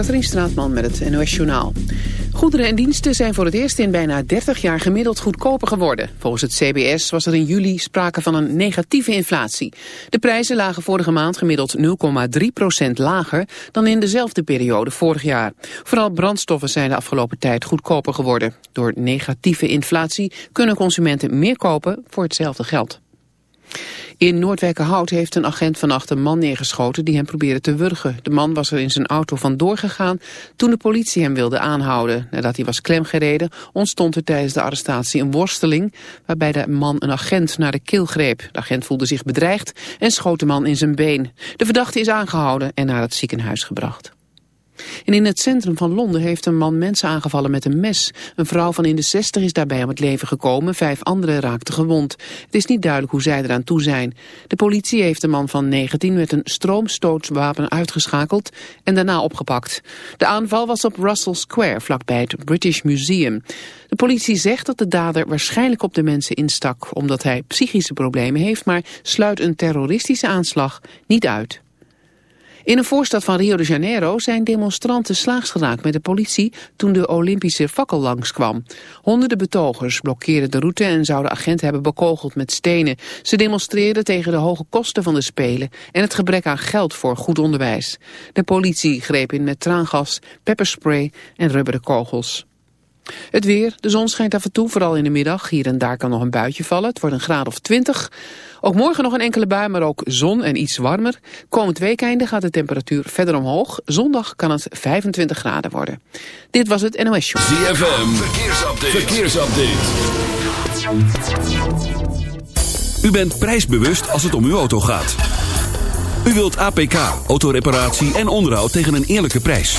Katrien Straatman met het NOS Journaal. Goederen en diensten zijn voor het eerst in bijna 30 jaar gemiddeld goedkoper geworden. Volgens het CBS was er in juli sprake van een negatieve inflatie. De prijzen lagen vorige maand gemiddeld 0,3% lager dan in dezelfde periode vorig jaar. Vooral brandstoffen zijn de afgelopen tijd goedkoper geworden. Door negatieve inflatie kunnen consumenten meer kopen voor hetzelfde geld. In Noordwijkerhout heeft een agent vannacht een man neergeschoten die hem probeerde te wurgen. De man was er in zijn auto vandoor gegaan toen de politie hem wilde aanhouden. Nadat hij was klemgereden ontstond er tijdens de arrestatie een worsteling waarbij de man een agent naar de keel greep. De agent voelde zich bedreigd en schoot de man in zijn been. De verdachte is aangehouden en naar het ziekenhuis gebracht. En in het centrum van Londen heeft een man mensen aangevallen met een mes. Een vrouw van in de 60 is daarbij om het leven gekomen. Vijf anderen raakten gewond. Het is niet duidelijk hoe zij eraan toe zijn. De politie heeft de man van 19 met een stroomstootswapen uitgeschakeld en daarna opgepakt. De aanval was op Russell Square, vlakbij het British Museum. De politie zegt dat de dader waarschijnlijk op de mensen instak... omdat hij psychische problemen heeft, maar sluit een terroristische aanslag niet uit. In een voorstad van Rio de Janeiro zijn demonstranten slaags geraakt met de politie toen de Olympische fakkel langskwam. Honderden betogers blokkeerden de route en zouden agenten hebben bekogeld met stenen. Ze demonstreerden tegen de hoge kosten van de Spelen en het gebrek aan geld voor goed onderwijs. De politie greep in met traangas, pepperspray en rubberen kogels. Het weer, de zon schijnt af en toe, vooral in de middag. Hier en daar kan nog een buitje vallen. Het wordt een graad of 20. Ook morgen nog een enkele bui, maar ook zon en iets warmer. Komend weekende gaat de temperatuur verder omhoog. Zondag kan het 25 graden worden. Dit was het NOS Show. ZFM, verkeersupdate. verkeersupdate. U bent prijsbewust als het om uw auto gaat. U wilt APK, autoreparatie en onderhoud tegen een eerlijke prijs.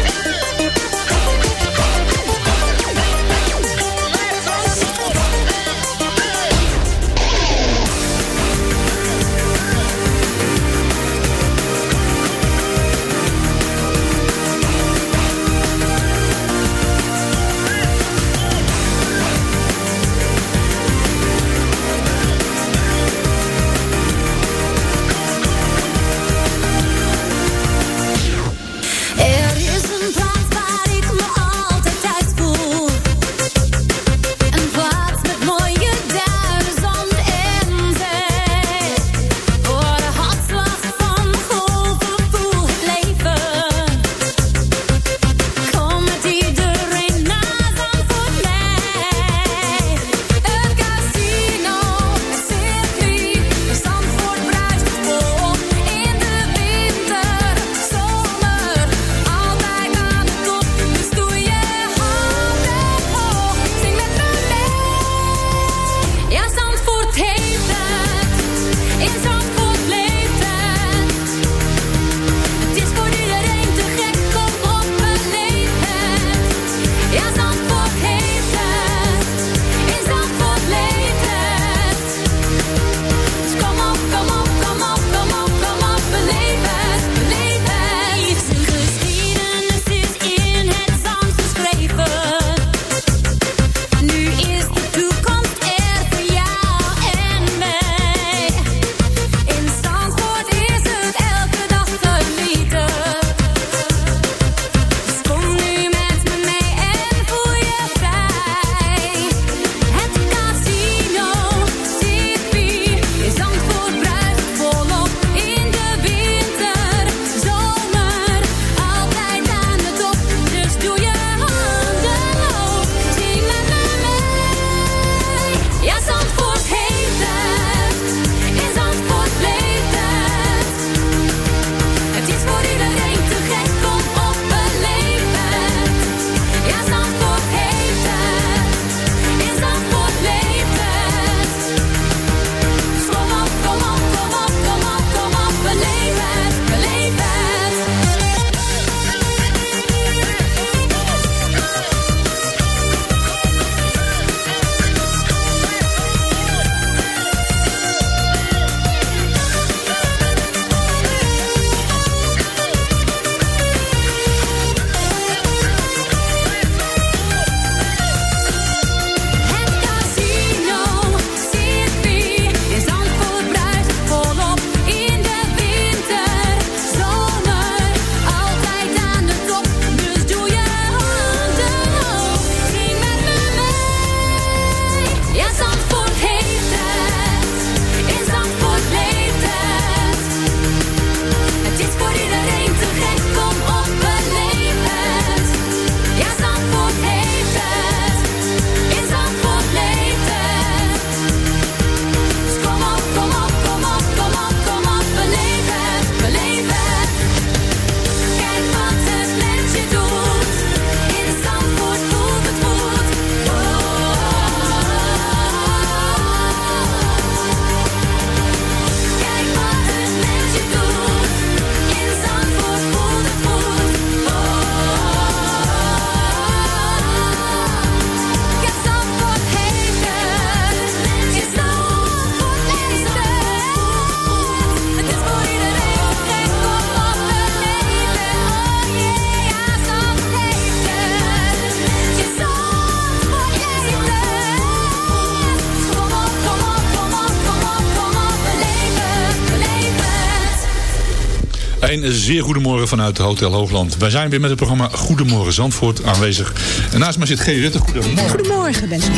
Een zeer goedemorgen vanuit Hotel Hoogland. Wij zijn weer met het programma Goedemorgen Zandvoort aanwezig. En naast mij zit G. Rutte. Goedemorgen. Goedemorgen, beste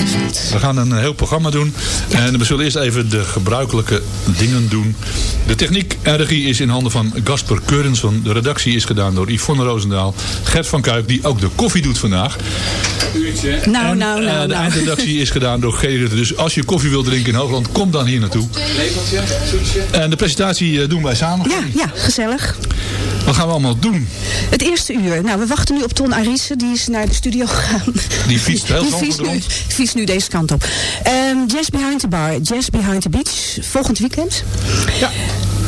We gaan een heel programma doen. En we zullen eerst even de gebruikelijke dingen doen. De techniek en regie is in handen van Gasper Keurenson. De redactie is gedaan door Yvonne Roosendaal. Gert van Kuik, die ook de koffie doet vandaag. Nou, En, nou, eh, nou, de nou. eindredactie is gedaan door G. Rutte. Dus als je koffie wilt drinken in Hoogland, kom dan hier naartoe. En de presentatie eh, doen wij samen. Ja, ja, gezellig. Wat gaan we allemaal doen? Het eerste uur. Nou, we wachten nu op Ton Arisse. Die is naar de studio gegaan. Die fietst heel Die fietst nu, fietst nu deze kant op. Ehm, Jazz Behind the Bar. Jazz Behind the Beach. Volgend weekend. Ja.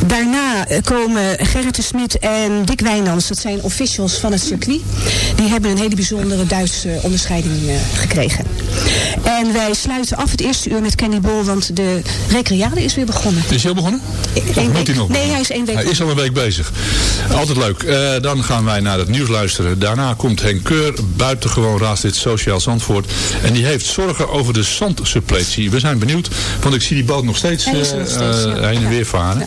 Daarna eh, komen Gerrit de Smit en Dick Wijnands. Dat zijn officials van het circuit. Die hebben een hele bijzondere Duitse onderscheiding eh, gekregen. En wij sluiten af het eerste uur met Kenny Bol. Want de recreade is weer begonnen. Is hij al begonnen? Eén Of moet hij nog? Nee, hij is één week Hij is al een week bezig. Altijd leuk. Eh, dan gaan wij naar het nieuws luisteren. Daarna komt Henk Keur, buitengewoon raadslid Sociaal Zandvoort. En die heeft zorgen over de zandsuppletie. We zijn benieuwd, want ik zie die boot nog steeds, nog eh, eh, heen en weer varen.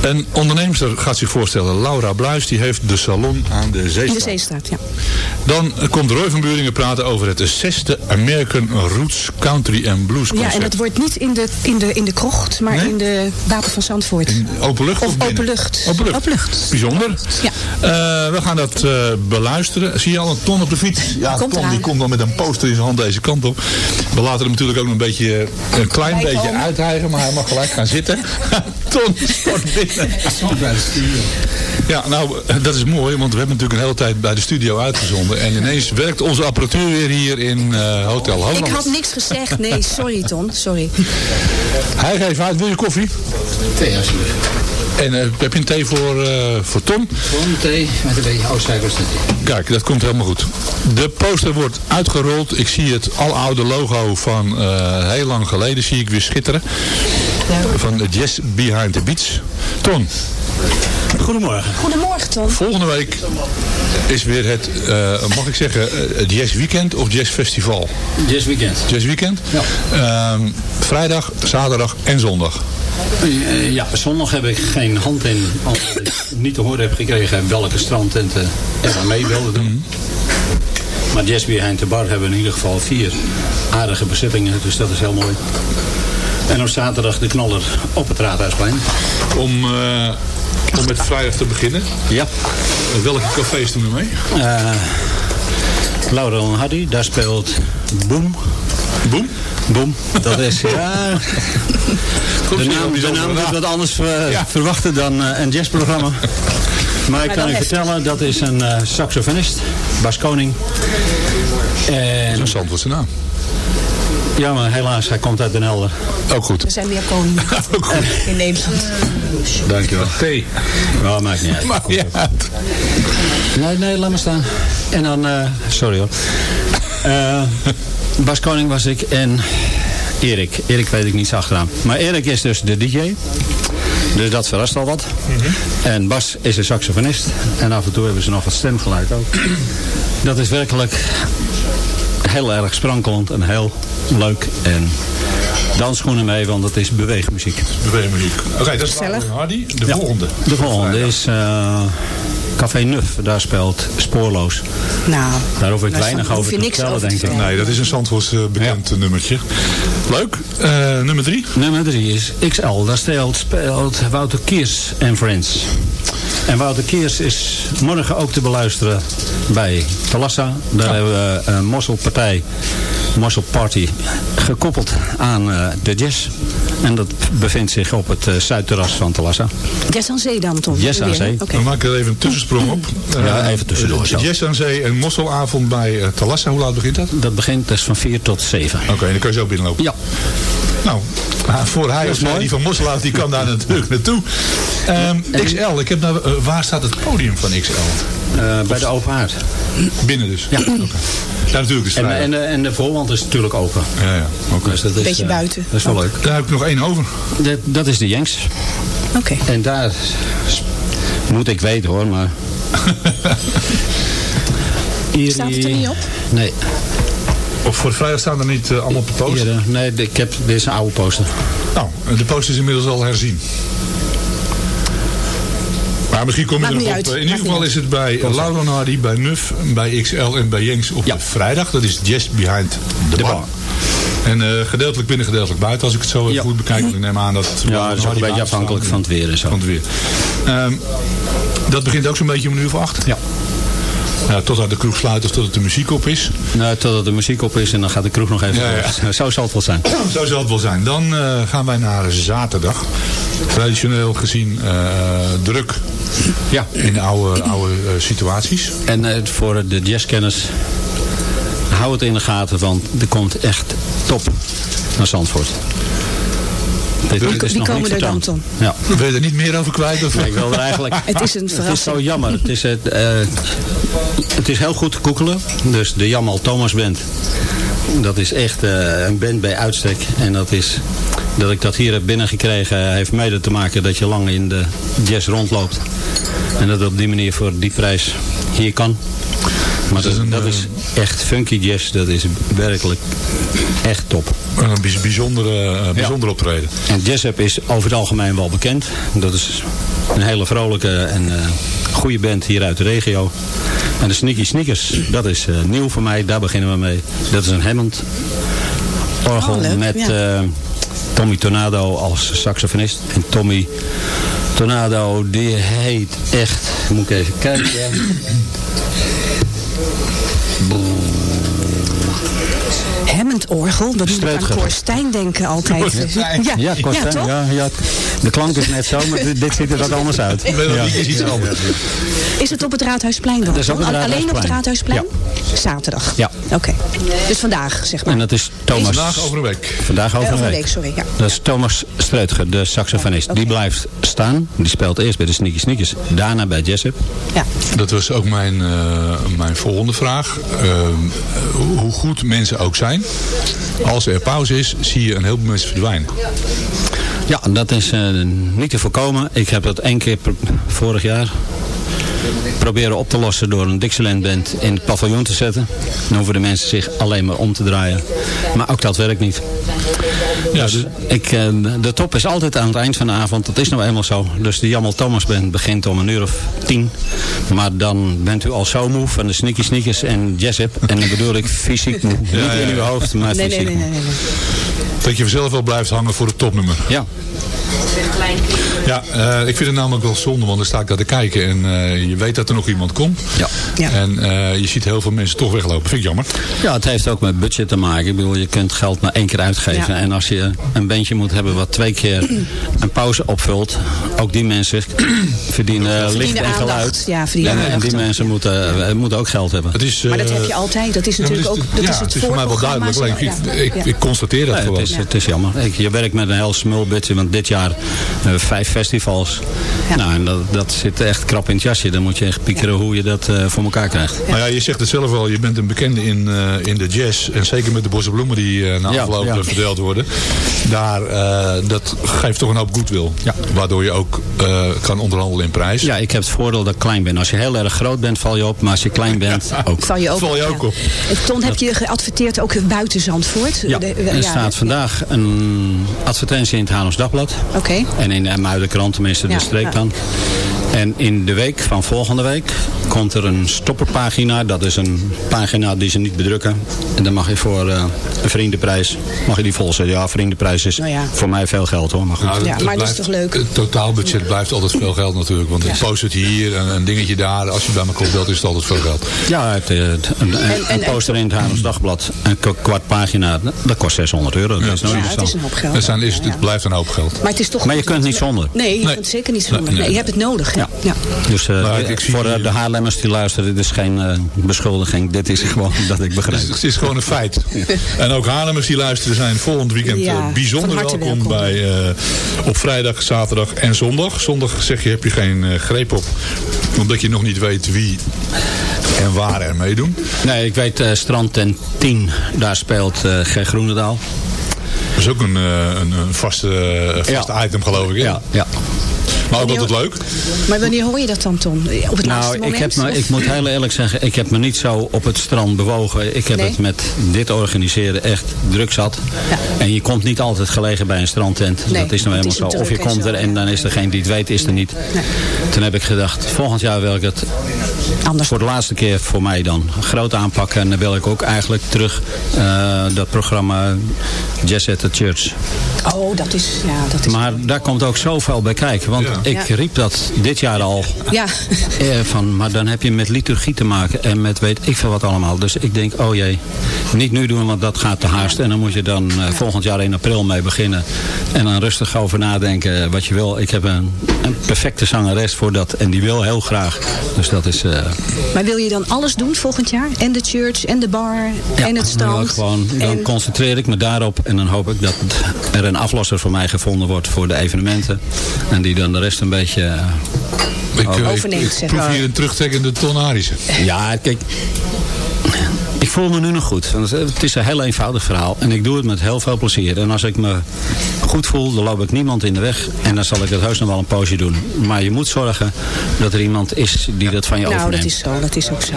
Een onderneemster gaat zich voorstellen, Laura Bluis, die heeft de salon aan de In de Zeestraat. Zeestraat, ja. Dan eh, komt Roy van Buringen praten over het zesde American Roots Country and Blues Ja, concert. en dat wordt niet in de, in de, in de krocht, maar Nee? in de Wapen van Zandvoort. Open lucht Of of, binnen? open lucht. Open lucht. Open lucht. Bijzonder. Ja. Eh, we gaan dat eh, beluisteren. Zie je al een ton op de fiets? Ja, Komt Ton eraan. die komt dan met een poster in zijn hand deze kant op. We laten hem natuurlijk ook nog een beetje een klein beetje uithijgen, maar hij mag gelijk gaan zitten. ton Ja, nou, dat is mooi, want we hebben natuurlijk een hele tijd bij de studio uitgezonden. En ineens werkt onze apparatuur weer hier in eh, Hotel Holland. Ik had niks gezegd. Nee, sorry Ton, sorry. Hij geeft uit, wil je koffie? Thee alsjeblieft. En eh, heb je een thee voor, eh, voor Tom? Gewoon thee met een beetje oudcijfers. Kijk, dat komt helemaal goed. De poster wordt uitgerold. Ik zie het aloude logo van eh, heel lang geleden zie ik weer schitteren. Van de Jazz Behind the Beach. Ton, Goedemorgen. Goedemorgen Ton. volgende week is weer het, eh, mag ik zeggen, eh, het Jazz Weekend of Jazz Festival? Jazz Weekend. Jazz Weekend? Ja. Ehm, vrijdag, zaterdag en zondag. Eh, ja, zondag heb ik geen hand in. Omdat ik niet te horen heb gekregen welke strandtenten er aan mee wilden doen. Maar Jazz Behind the Bar hebben we in ieder geval vier aardige bezittingen. Dus dat is heel mooi. En op zaterdag de knaller op het Raadhuisplein. Om, eh, om met vrijdag te beginnen. Ja. welke cafés doen we mee? Eh Laurel en Hardy, daar speelt Boom. Boom? Boom. Dat is, ja... De naam, de naam doet wat anders eh, Ja. verwachten dan eh, een jazzprogramma. Maar ik kan u vertellen, dat is een eh, saxofonist, Bas Koning. En, Een Zandvoortse naam. Ja, maar helaas, hij komt uit Den Helder. Ook goed. Er zijn meer koningen Ook goed. in Nederland. Dankjewel. Thee. Nou, maakt niet uit. Maar ja. Nee, nee, laat maar staan. En dan, eh, sorry hoor. Eh, Bas Koning was ik en Erik. Erik weet ik niet zo achteraan. Maar Erik is dus de DJ. Dus dat verrast al wat. En Bas is een saxofonist. En af en toe hebben ze nog wat stemgeluid ook. Dat is werkelijk heel erg sprankelend en heel leuk. En dansschoenen mee, want het is beweegmuziek. Beweegmuziek. Oké, dat is Hardy. De Ja. volgende. De volgende is eh, Café Nuf. Daar speelt Spoorloos. Nou, Daar hoef ik daar weinig over te niks vertellen, over te denk ik. Nee, dat is een Zandvoorts eh, bekend nummertje. Leuk. Eh, nummer drie. Nummer drie is XL. Daar speelt, speelt Wouter Kiers en Friends. En Wouter Kiers is morgen ook te beluisteren bij Talassa. Daar hebben we een mosselpartij, Mossel Party, gekoppeld aan eh, de jazz. En dat bevindt zich op het eh, zuidterras van Talassa. Jazz aan Zee dan, Ton? Jazz aan Zee. Oké. We maken er even een tussensprong op. Ja, Eh, even tussendoor zo. Jazz aan Zee en Mosselavond bij Talassa. Hoe laat begint dat? Dat begint dus van 4 tot 7. Oké, dan kan je zo binnenlopen. Ja, Nou, ah, voor hij of die van Mosselaar, die kan daar natuurlijk naartoe. Ehm, XL, ik heb nou, waar staat het podium van XL? eh, bij de open haard. Binnen dus? Ja. Oké. Ja, natuurlijk is het En, vrijdag. en, de- en de voorwand is natuurlijk open. Ja, ja. Oké. Dus dat is, Beetje eh, buiten. Dat is wel leuk. Daar heb ik nog één over. Dat, dat is de Jenks. Oké. En daar moet ik weten hoor, maar... Iri- Staat het er niet op? Nee, Of voor vrijdag staan er niet eh, allemaal op de post. hier, eh, nee ik heb, dit is een oude poster. Nou, de post is inmiddels al herzien. Maar misschien kom je Maakt er nog op. In Maakt ieder geval is het bij Laura Hardy, bij Nuf, bij XL en bij Jenks op Ja. de vrijdag. Dat is Just Behind the, bar. bar. En eh, gedeeltelijk binnen, gedeeltelijk buiten. Als ik het zo even Ja. goed bekijk. Want ik neem aan dat... Ja, Laura dat is ook een beetje afhankelijk van het weer en zo. Van het weer. Ehm, dat begint ook zo'n beetje om een uur of acht. Ja. Ja, totdat de kroeg sluit of totdat de muziek op is. Nou, totdat de muziek op is en dan gaat de kroeg nog even Ja, door. Zo zal het wel zijn. Zo zal het wel zijn. Dan eh, gaan wij naar zaterdag. Traditioneel gezien eh, druk Ja. in de oude, oude eh, situaties. En voor de jazzkenners, hou het in de gaten, want er komt echt top naar Zandvoort. Dit, is nog komen niet er dan? Ja. Wil je er niet meer over kwijt? Of? Nee, ik wil er eigenlijk... Het is een Het is zo jammer. Het is, het, eh, het is heel goed te koekelen. Dus de Jamal Thomas Band. Dat is echt eh, een band bij uitstek. En dat is... Dat ik dat hier heb binnengekregen heeft mede te maken dat je lang in de jazz rondloopt. En dat op die manier voor die prijs hier kan. Maar dat is dat, een, dat is echt funky jazz. Dat is werkelijk echt top. Een bijz- bijzondere, eh, bijzondere optreden. En Jessup is over het algemeen wel bekend. Dat is een hele vrolijke en eh, goede band hier uit de regio. En de Sneaky Sneakers, dat is eh, nieuw voor mij. Daar beginnen we mee. Dat is een Hammond orgel Oh, met ja. eh, Tommy Tornado als saxofonist. En Tommy Tornado, die heet echt... Moet ik even kijken. Hammond-orgel, dat doet ik aan Streutger. Cor Stijn denken altijd. Ja, Ja, kost, ja, de klank is net zo, maar dit, ziet er wat anders uit. Is iets anders. Is het op het Raadhuisplein dan? Het is op het Al- Alleen op het Raadhuisplein. Raadhuisplein? Zaterdag? Ja. Oké. Dus vandaag, zeg maar. En dat is Thomas... Vandaag over een week. Vandaag over Eh, een over een week. week, sorry, ja. Dat is Thomas Streutger, de saxofonist. Die blijft staan. Die speelt eerst bij de Sneaky Sneakers. Daarna bij Jessup. Ja. Dat was ook mijn, eh, mijn volgende vraag. Ehm, hoe goed mensen ook zijn. Als er pauze is, zie je een heleboel mensen verdwijnen. Ja, dat is eh, niet te voorkomen. Ik heb dat één keer vorig jaar proberen op te lossen door een Dixieland band in het paviljoen te zetten. Dan hoeven de mensen zich alleen maar om te draaien. Maar ook dat werkt niet. Ja, Dus dus- ik, eh, de top is altijd aan het eind van de avond. Dat is nou eenmaal zo. Dus de Jamal Thomas Band begint om een uur of tien. Maar dan bent u al zo moe van de Sneaky Sneakers en Jessup. En dan bedoel ik fysiek moe. Niet ja, in uw hoofd, maar Nee, fysiek nee, nee, moe. nee, nee. Dat je zelf wel blijft hangen voor het topnummer. Ja. Ja, eh, ik vind het namelijk wel zonde, want dan sta ik daar te kijken en eh, je weet dat er nog iemand komt. Ja. Ja. En eh, je ziet heel veel mensen toch weglopen. Vind ik jammer. Ja, het heeft ook met budget te maken. Ik bedoel, je kunt geld maar één keer uitgeven. Ja. En als je een bandje moet hebben wat twee keer een pauze opvult. Ook die mensen verdienen licht en aandacht. geluid. Ja, verdienen en, en die mensen moeten, moeten ook geld hebben. Het is, Maar dat heb je altijd. Dat is ja, natuurlijk ook dat ja, is het, het is voor mij wel duidelijk. Alleen, ik, ik, constateer dat Nee, gewoon. het, is, het is jammer. Ik, je werkt met een heel smul budget. Want dit jaar eh, vijf festivals. Ja. Nou, en dat, dat zit echt krap in het jasje. Dan moet je echt piekeren hoe je dat eh, voor elkaar krijgt. Maar ja, je zegt het zelf al, je bent een bekende in, eh, in de jazz. En zeker met de bosse bloemen die eh, na afloop ja. verdeeld worden. Daar, eh, dat geeft toch een hoop goodwill. Ja. Waardoor je ook eh, kan onderhandelen in prijs. Ja, ik heb het voordeel dat ik klein ben. Als je heel erg groot bent, val je op. Maar als je klein bent, ook. Val je ook, Val je op, ook ja. op. En Ton, heb je geadverteerd ook buiten Zandvoort? Ja, De- er staat ja. vandaag een advertentie in het Haarlems Dagblad. Oké. En in de Muidenkrant, tenminste de Ja, streek dan. En in de week van volgende week komt er een stopperpagina. Dat is een pagina die ze niet bedrukken. En dan mag je voor eh, een vriendenprijs, mag je die volzetten. Ja, vriendenprijs is Nou ja. voor mij veel geld hoor. Maar goed. Nou, Ja, het maar dat is toch leuk? Het totaalbudget blijft altijd veel geld natuurlijk. Want een poster hier, een, een dingetje daar. Als je bij me dat is het altijd veel geld. Ja, het, eh, het- een, een- en- een poster in het Haarlems Dagblad, een kwart pagina, dat kost 600 euro. Dat is nooit Ja, het is een hoop geld. Het, zijn, is, Ja, ja. het blijft een hoop geld. Maar het is toch Maar je kunt niet zonder. Nee, je Nee. kunt zeker niet zonder. Nee, nee. Nee, je hebt het nodig. Ja. Ja. Dus eh, Maar ik voor eh, de Haarlemmers die luisteren, dit is geen eh, beschuldiging. Dit is gewoon dat ik begrijp. Het is, het is gewoon een feit. En ook Haarlemmers die luisteren zijn volgend weekend Ja, bijzonder welkom, welkom. bij eh, op vrijdag, zaterdag en zondag. Zondag zeg je heb je geen greep op, omdat je nog niet weet wie en waar er meedoen. Nee, ik weet eh, Strand en 10, daar speelt eh Ger Groenendaal. Dat is ook een, eh, een, een vaste, vast Ja. item geloof ik. hè? Ja, ja. Maar ook altijd leuk. Maar wanneer hoor je dat dan, Tom? Op het laatste Nou, moment? ik, heb me, ik moet heel eerlijk zeggen, ik heb me niet zo op het strand bewogen. Ik heb Nee? het met dit organiseren echt druk zat. Ja. En je komt niet altijd gelegen bij een strandtent. Nee, dat is nou helemaal is zo. Of je komt er en dan is degene die het weet, is er niet. Nee. Toen heb ik gedacht, volgend jaar wil ik het Anders. voor de laatste keer voor mij dan groot aanpakken. En dan wil ik ook eigenlijk terug eh, dat programma Jazz at the Church. Oh, dat is... Ja, dat is... Maar daar komt ook zoveel bij kijken. Want Ja. ik Ja. riep dat dit jaar al. Ja. Eh, van, maar dan heb je met liturgie te maken en met weet ik veel wat allemaal. Dus ik denk, oh jee, niet nu doen, want dat gaat te haast. En dan moet je dan eh, volgend jaar in april mee beginnen. En dan rustig over nadenken wat je wil. Ik heb een, een perfecte zangeres voor dat en die wil heel graag. Dus dat is... eh, Maar wil je dan alles doen volgend jaar? En de church, en de bar, en het strand? ik gewoon, dan en... concentreer ik me daarop en dan hoop ik dat er een aflosser voor mij gevonden wordt voor de evenementen. En die dan de rest een beetje... eh, Ik, eh, ik, Overneemt, ik zeg proef hier een terugtrekkende tonarische. Ja, kijk. Ik voel me nu nog goed. Want het is een heel eenvoudig verhaal. En ik doe het met heel veel plezier. En als ik me goed voel, dan loop ik niemand in de weg. En dan zal ik het heus nog wel een poosje doen. Maar je moet zorgen dat er iemand is die dat van je Nou, dat overneemt. is zo. Dat is ook zo.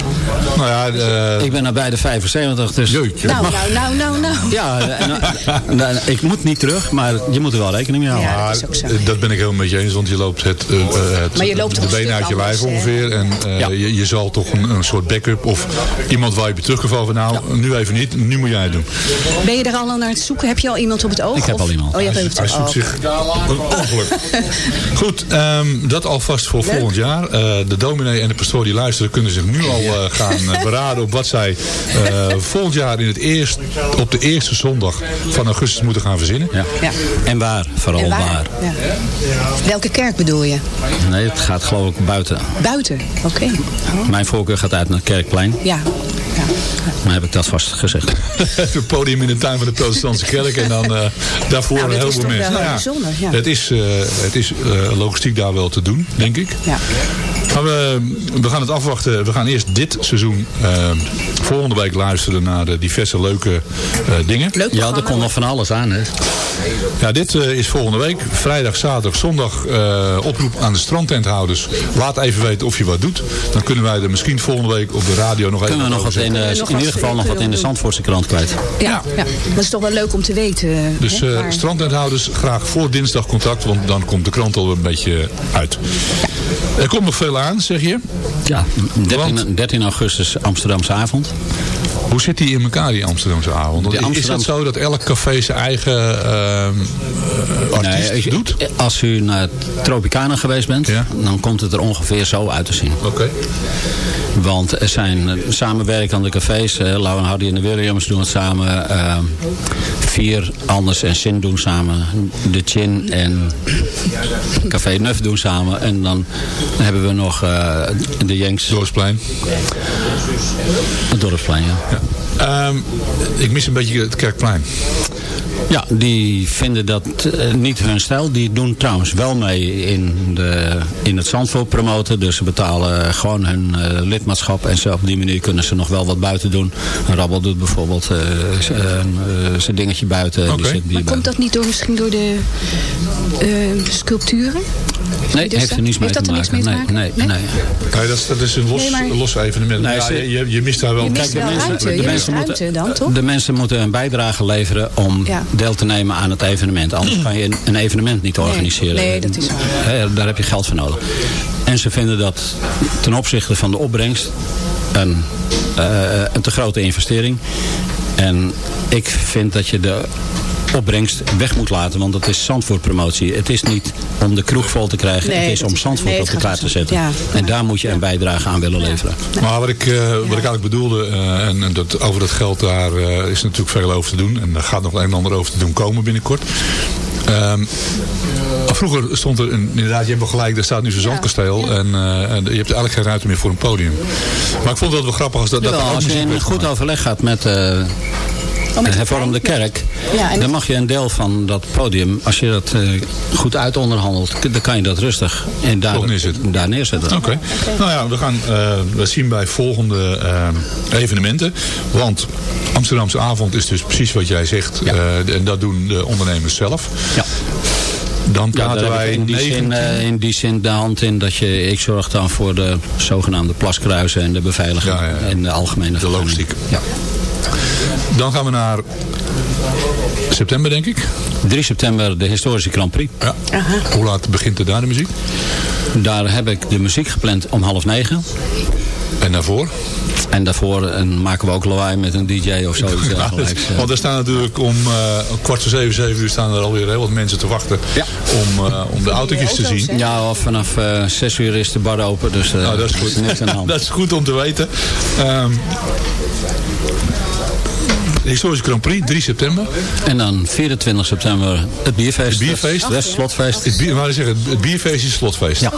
Nou ja, eh, Ik ben nabij de 75, dus... Nou, nou, nou, nou, nou. Ja, en, eh, nou, ik moet niet terug, maar je moet er wel rekening mee houden. Ja, dat is ook zo. eh, dat ben ik helemaal met je eens, want je loopt het, eh, eh, het Maar je loopt de benen uit je lijf ongeveer. En eh, Ja. je, je zal toch een, een soort backup of iemand waar je bij teruggevallen van nou, nu even niet, nu moet jij het doen. Ben je er al naar het zoeken? Heb je al iemand op het oog? Ik heb Of- al iemand. Oh, je hebt Hij, hij zoekt oog. zich een ongeluk. Goed, ehm, dat alvast voor volgend jaar. Eh, de dominee en de pastoor die luisteren kunnen zich nu al eh, gaan eh, beraden op wat zij eh, volgend jaar in het eerst, op de eerste zondag van augustus moeten gaan verzinnen. Ja. Ja. En waar, vooral En waar. waar? Ja. Welke kerk bedoel je? Nee, het gaat geloof ik buiten. Buiten. Oké. Mijn voorkeur gaat uit naar het Kerkplein. Ja. Ja. Maar heb ik dat vast gezegd. het podium in de tuin van de protestantse kerk en dan eh, daarvoor Nou, een heleboel mensen. ja. Het is, eh, het is eh, logistiek daar wel te doen, denk ik. ja. Maar we, we gaan het afwachten. We gaan eerst dit seizoen volgende week luisteren naar de diverse leuke eh, dingen. Leuk Ja, er komt nog van alles aan, hè. Ja, dit eh, is volgende week. Vrijdag, zaterdag, zondag eh, oproep aan de strandtenthouders. Laat even weten of je wat doet. Dan kunnen wij er misschien volgende week op de radio nog even Kunnen we nog wat over in, eh, in ieder geval nog wat in de. Zandvoortse krant kwijt. Ja, ja. Dat is toch wel leuk om te weten. Dus hè, eh graag voor dinsdag contact, want dan komt de krant al een beetje uit. Er komt nog veel aan, zeg je. Ja, 13, Want- 13 augustus Amsterdamse avond. Hoe zit die in elkaar, die Amsterdamse avond? Is dat zo dat elk café zijn eigen ehm, eh, artiest doet? Als u naar Tropicana geweest bent, Ja. dan komt het er ongeveer zo uit te zien. Oké. Want er zijn eh, samenwerkende cafés. Uh, Lau en Hardy en de Williams doen het samen. eh, vier Anders en Sin doen samen. De Chin en Café Nuf doen samen. En dan hebben we nog de Jenks. Dorpsplein. Het Dorpsplein, ja. Ehm, ik mis een beetje het Kerkplein. Ja, die vinden dat eh, niet hun stijl. Die doen trouwens wel mee in, de, in het Zandvoort promoten. Dus ze betalen gewoon hun eh, lidmaatschap. En zo op die manier kunnen ze nog wel wat buiten doen. Een Rabbel doet bijvoorbeeld eh, z- eh, eh, zijn dingetje buiten. Die zit Maar komt dat niet door, misschien door de eh, sculpturen? Nee, dus heeft er dat- niets mee heeft te er niks maken. mee te Nee, maken? nee, nee. Nee, dat, is, dat is een los, Nee, los evenement. Nee, ja, je, je- je mist daar wel... Je mist wel ruimte. Je mist ruimte dan, toch? De mensen moeten een bijdrage leveren om Ja. deel te nemen aan het evenement. Anders kan je een, een evenement niet organiseren. nee, dat is zo. Hè, Daar heb je geld voor nodig. En ze vinden dat ten opzichte van de opbrengst een, eh, een te grote investering. En ik vind dat je de opbrengst weg moet laten. Want het is Zandvoort promotie. Het is niet om de kroeg vol te krijgen. Nee, het is dat om Zandvoort nee, op gaat elkaar te zetten. Ja. En daar moet je een bijdrage aan willen leveren. Maar wat ik, eh, wat ik eigenlijk bedoelde, eh, en, en dat, over dat geld daar eh, is natuurlijk veel over te doen. En er gaat nog een en ander over te doen komen binnenkort. Ehm, vroeger stond er, een, inderdaad, je hebt wel gelijk, er staat nu zo'n zandkasteel. En, eh, en je hebt eigenlijk geen ruimte meer voor een podium. Maar ik vond het wel grappig als dat, dat als je in goed overleg gaat met eh, Met de de hervormde kerk, Ja, en dan mag je een deel van dat podium, als je dat eh, goed uitonderhandelt, dan kan je dat rustig en daar, neerzetten. daar neerzetten. Oké. Nou ja, we gaan eh, we zien bij volgende eh, evenementen. Want Amsterdamse avond is dus precies wat jij zegt. Ja. Eh, en dat doen de ondernemers zelf. Ja. Dan praten wij in die, zin, 19 eh, in die zin de hand in dat je, ik zorg dan voor de zogenaamde plaskruisen en de beveiliging Ja, ja, ja. en de algemene De logistiek. Ja. Dan gaan we naar september, denk ik. 3 september de historische Grand Prix. Ja. Hoe laat begint er daar de muziek? Daar heb ik de muziek gepland om half negen. En daarvoor? En daarvoor eh, maken we ook lawaai met een DJ of zoiets dergelijks. eh. Want er staan natuurlijk om eh, kwart voor zeven, zeven uur staan er alweer heel wat mensen te wachten Ja. om, eh, om de autootjes te zien. Ja, of vanaf eh 6 uur is de bar open, dus eh Nou, dat is goed. niks aan de hand. dat is goed om te weten. Ehm, de historische Grand Prix, 3 september. En dan 24 september het bierfeest. Het bierfeest? Het slotfeest. Het, bier, maar zeggen, het bierfeest is slotfeest. Ja.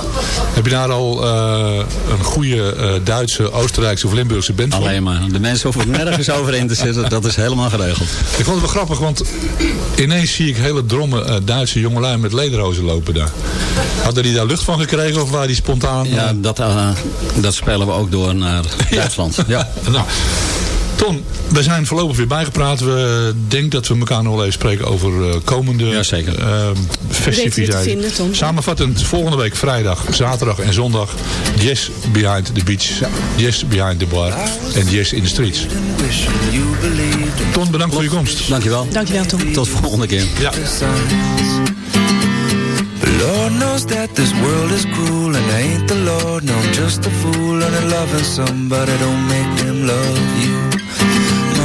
Heb je daar al eh, een goede eh, Duitse, Oostenrijkse of Limburgse band? Alleen maar. De mensen hoeven nergens over in te zitten. Dat is helemaal geregeld. Ik vond het wel grappig, want ineens zie ik hele drommen eh, Duitse jongelui met lederhozen lopen daar. Hadden die daar lucht van gekregen of waren die spontaan? Ja, dat, dat spelen we ook door naar Duitsland. Ja. Nou, Ton, we zijn voorlopig weer bijgepraat. We denken dat we elkaar nog wel even spreken over eh, komende Jazeker. eh, festiviteiten. vinden, Ton? Samenvattend, volgende week vrijdag, zaterdag en zondag Jazz Behind the Beach, Jazz Behind the Bar en Jazz in the Streets. Ton, bedankt voor je komst. Dankjewel. Dankjewel Tom. Tot de volgende keer. Ja. Lord knows that this world is cruel and I ain't the Lord, no, I'm just a fool and I'm loving somebody don't make them love you.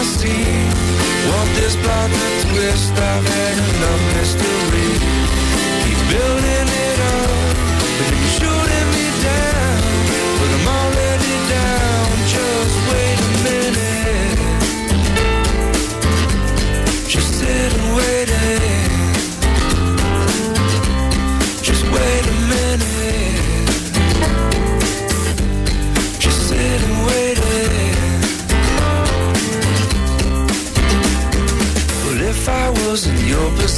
it's not. Want this plot twist? I've had enough mystery. Keep building it up,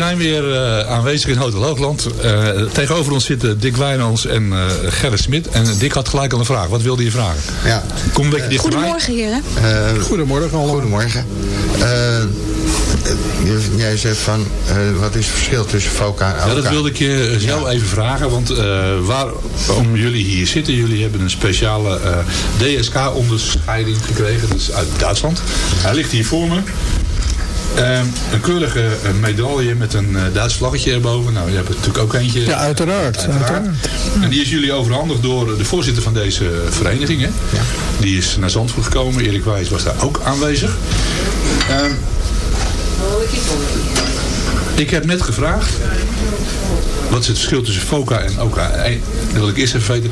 zijn weer eh, aanwezig in Hotel Hoogland. Eh, tegenover ons zitten Dick Wijnands en eh Gerrit Smit. En Dick had gelijk al een vraag. Wat wilde je vragen? Ja. Kom een beetje dichterbij. Goedemorgen heren. Eh, Goedemorgen allemaal. Goedemorgen. Je- jij zegt van, wat is het verschil tussen VOCA en Ja, dat wilde ik je zo even vragen. Want eh, waarom jullie hier zitten. Jullie hebben een speciale eh, DSK-onderscheiding gekregen. Dat is uit Duitsland. Hij ligt hier voor me. Ehm, een keurige eh, medaille met een eh, Duits vlaggetje erboven. Nou, je hebt er natuurlijk ook eentje. Ja, uiteraard. uiteraard. En die is jullie overhandigd door de voorzitter van deze vereniging. Hè? Die is naar Zandvoort gekomen. Erik Wijs was daar ook aanwezig. Ehm, ik heb net gevraagd wat is het verschil tussen FOCA en OKA? En dan wil ik eerst even weten,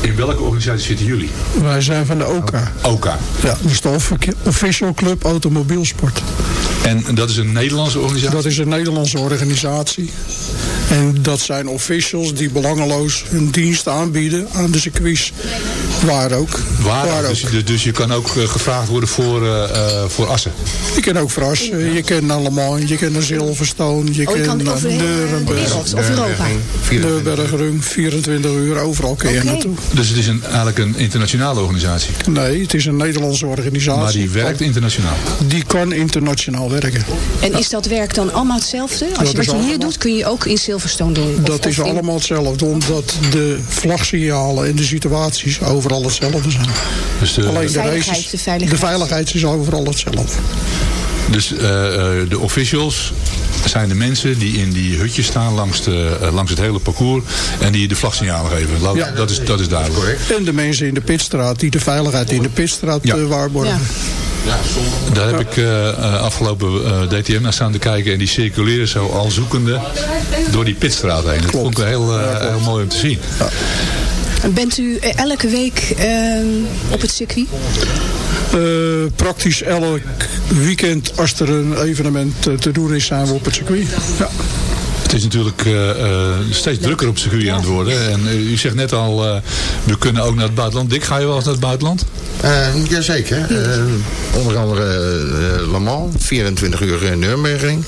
in welke organisatie zitten jullie? Wij zijn van de OKA. OKA. Ja, is de offi- Official Club Automobielsport. En dat is een Nederlandse organisatie? Dat is een Nederlandse organisatie. En dat zijn officials die belangeloos hun dienst aanbieden aan de circuits. Waar ook. Waar, Waar dus, ook. dus- dus je kan ook eh, gevraagd worden voor, eh, eh, voor Assen? Je kent ook Frassen, je kent allemaal, je kent een Silverstone, je Oh, je kan kent over Nuremberg. of Europa. Nuremberg, 24 uur, overal kun je naartoe. Dus het is een, eigenlijk een internationale organisatie? Nee, het is een Nederlandse organisatie. Maar die werkt internationaal? Die kan internationaal werken. En is dat werk dan allemaal hetzelfde? Als Dat je, wat je hier allemaal- doet, kun je ook in Silverstone doen? Of- Dat is of in- allemaal hetzelfde, omdat de vlagsignalen en de situaties overal hetzelfde zijn. Dus de, Alleen de, veiligheid, races, de veiligheid. de veiligheid is overal hetzelfde. dus eh, eh, de officials zijn de mensen die in die hutjes staan langs, de, eh, langs het hele parcours en die de vlagsignalen geven. Laat- Ja. dat, is, dat is duidelijk. En de mensen in de pitstraat die de veiligheid in de pitstraat Ja. waarborgen. Daar heb ik afgelopen DTM naar staan te kijken en die circuleren zo al zoekende door die pitstraat heen. Dat vond ik heel, heel mooi om te zien. Bent u eh, elke week ehm, op het circuit? Eh, praktisch elk weekend als er een evenement eh, te doen is, zijn we op het circuit. Ja. Het is natuurlijk eh, eh, steeds drukker op het circuit aan het worden. En eh, u zegt net al, eh, we kunnen ook naar het buitenland. Dick, ga je wel eens naar het buitenland? Eh, jazeker. Eh, onder andere eh, Le Mans, 24 uur in Nürburgring.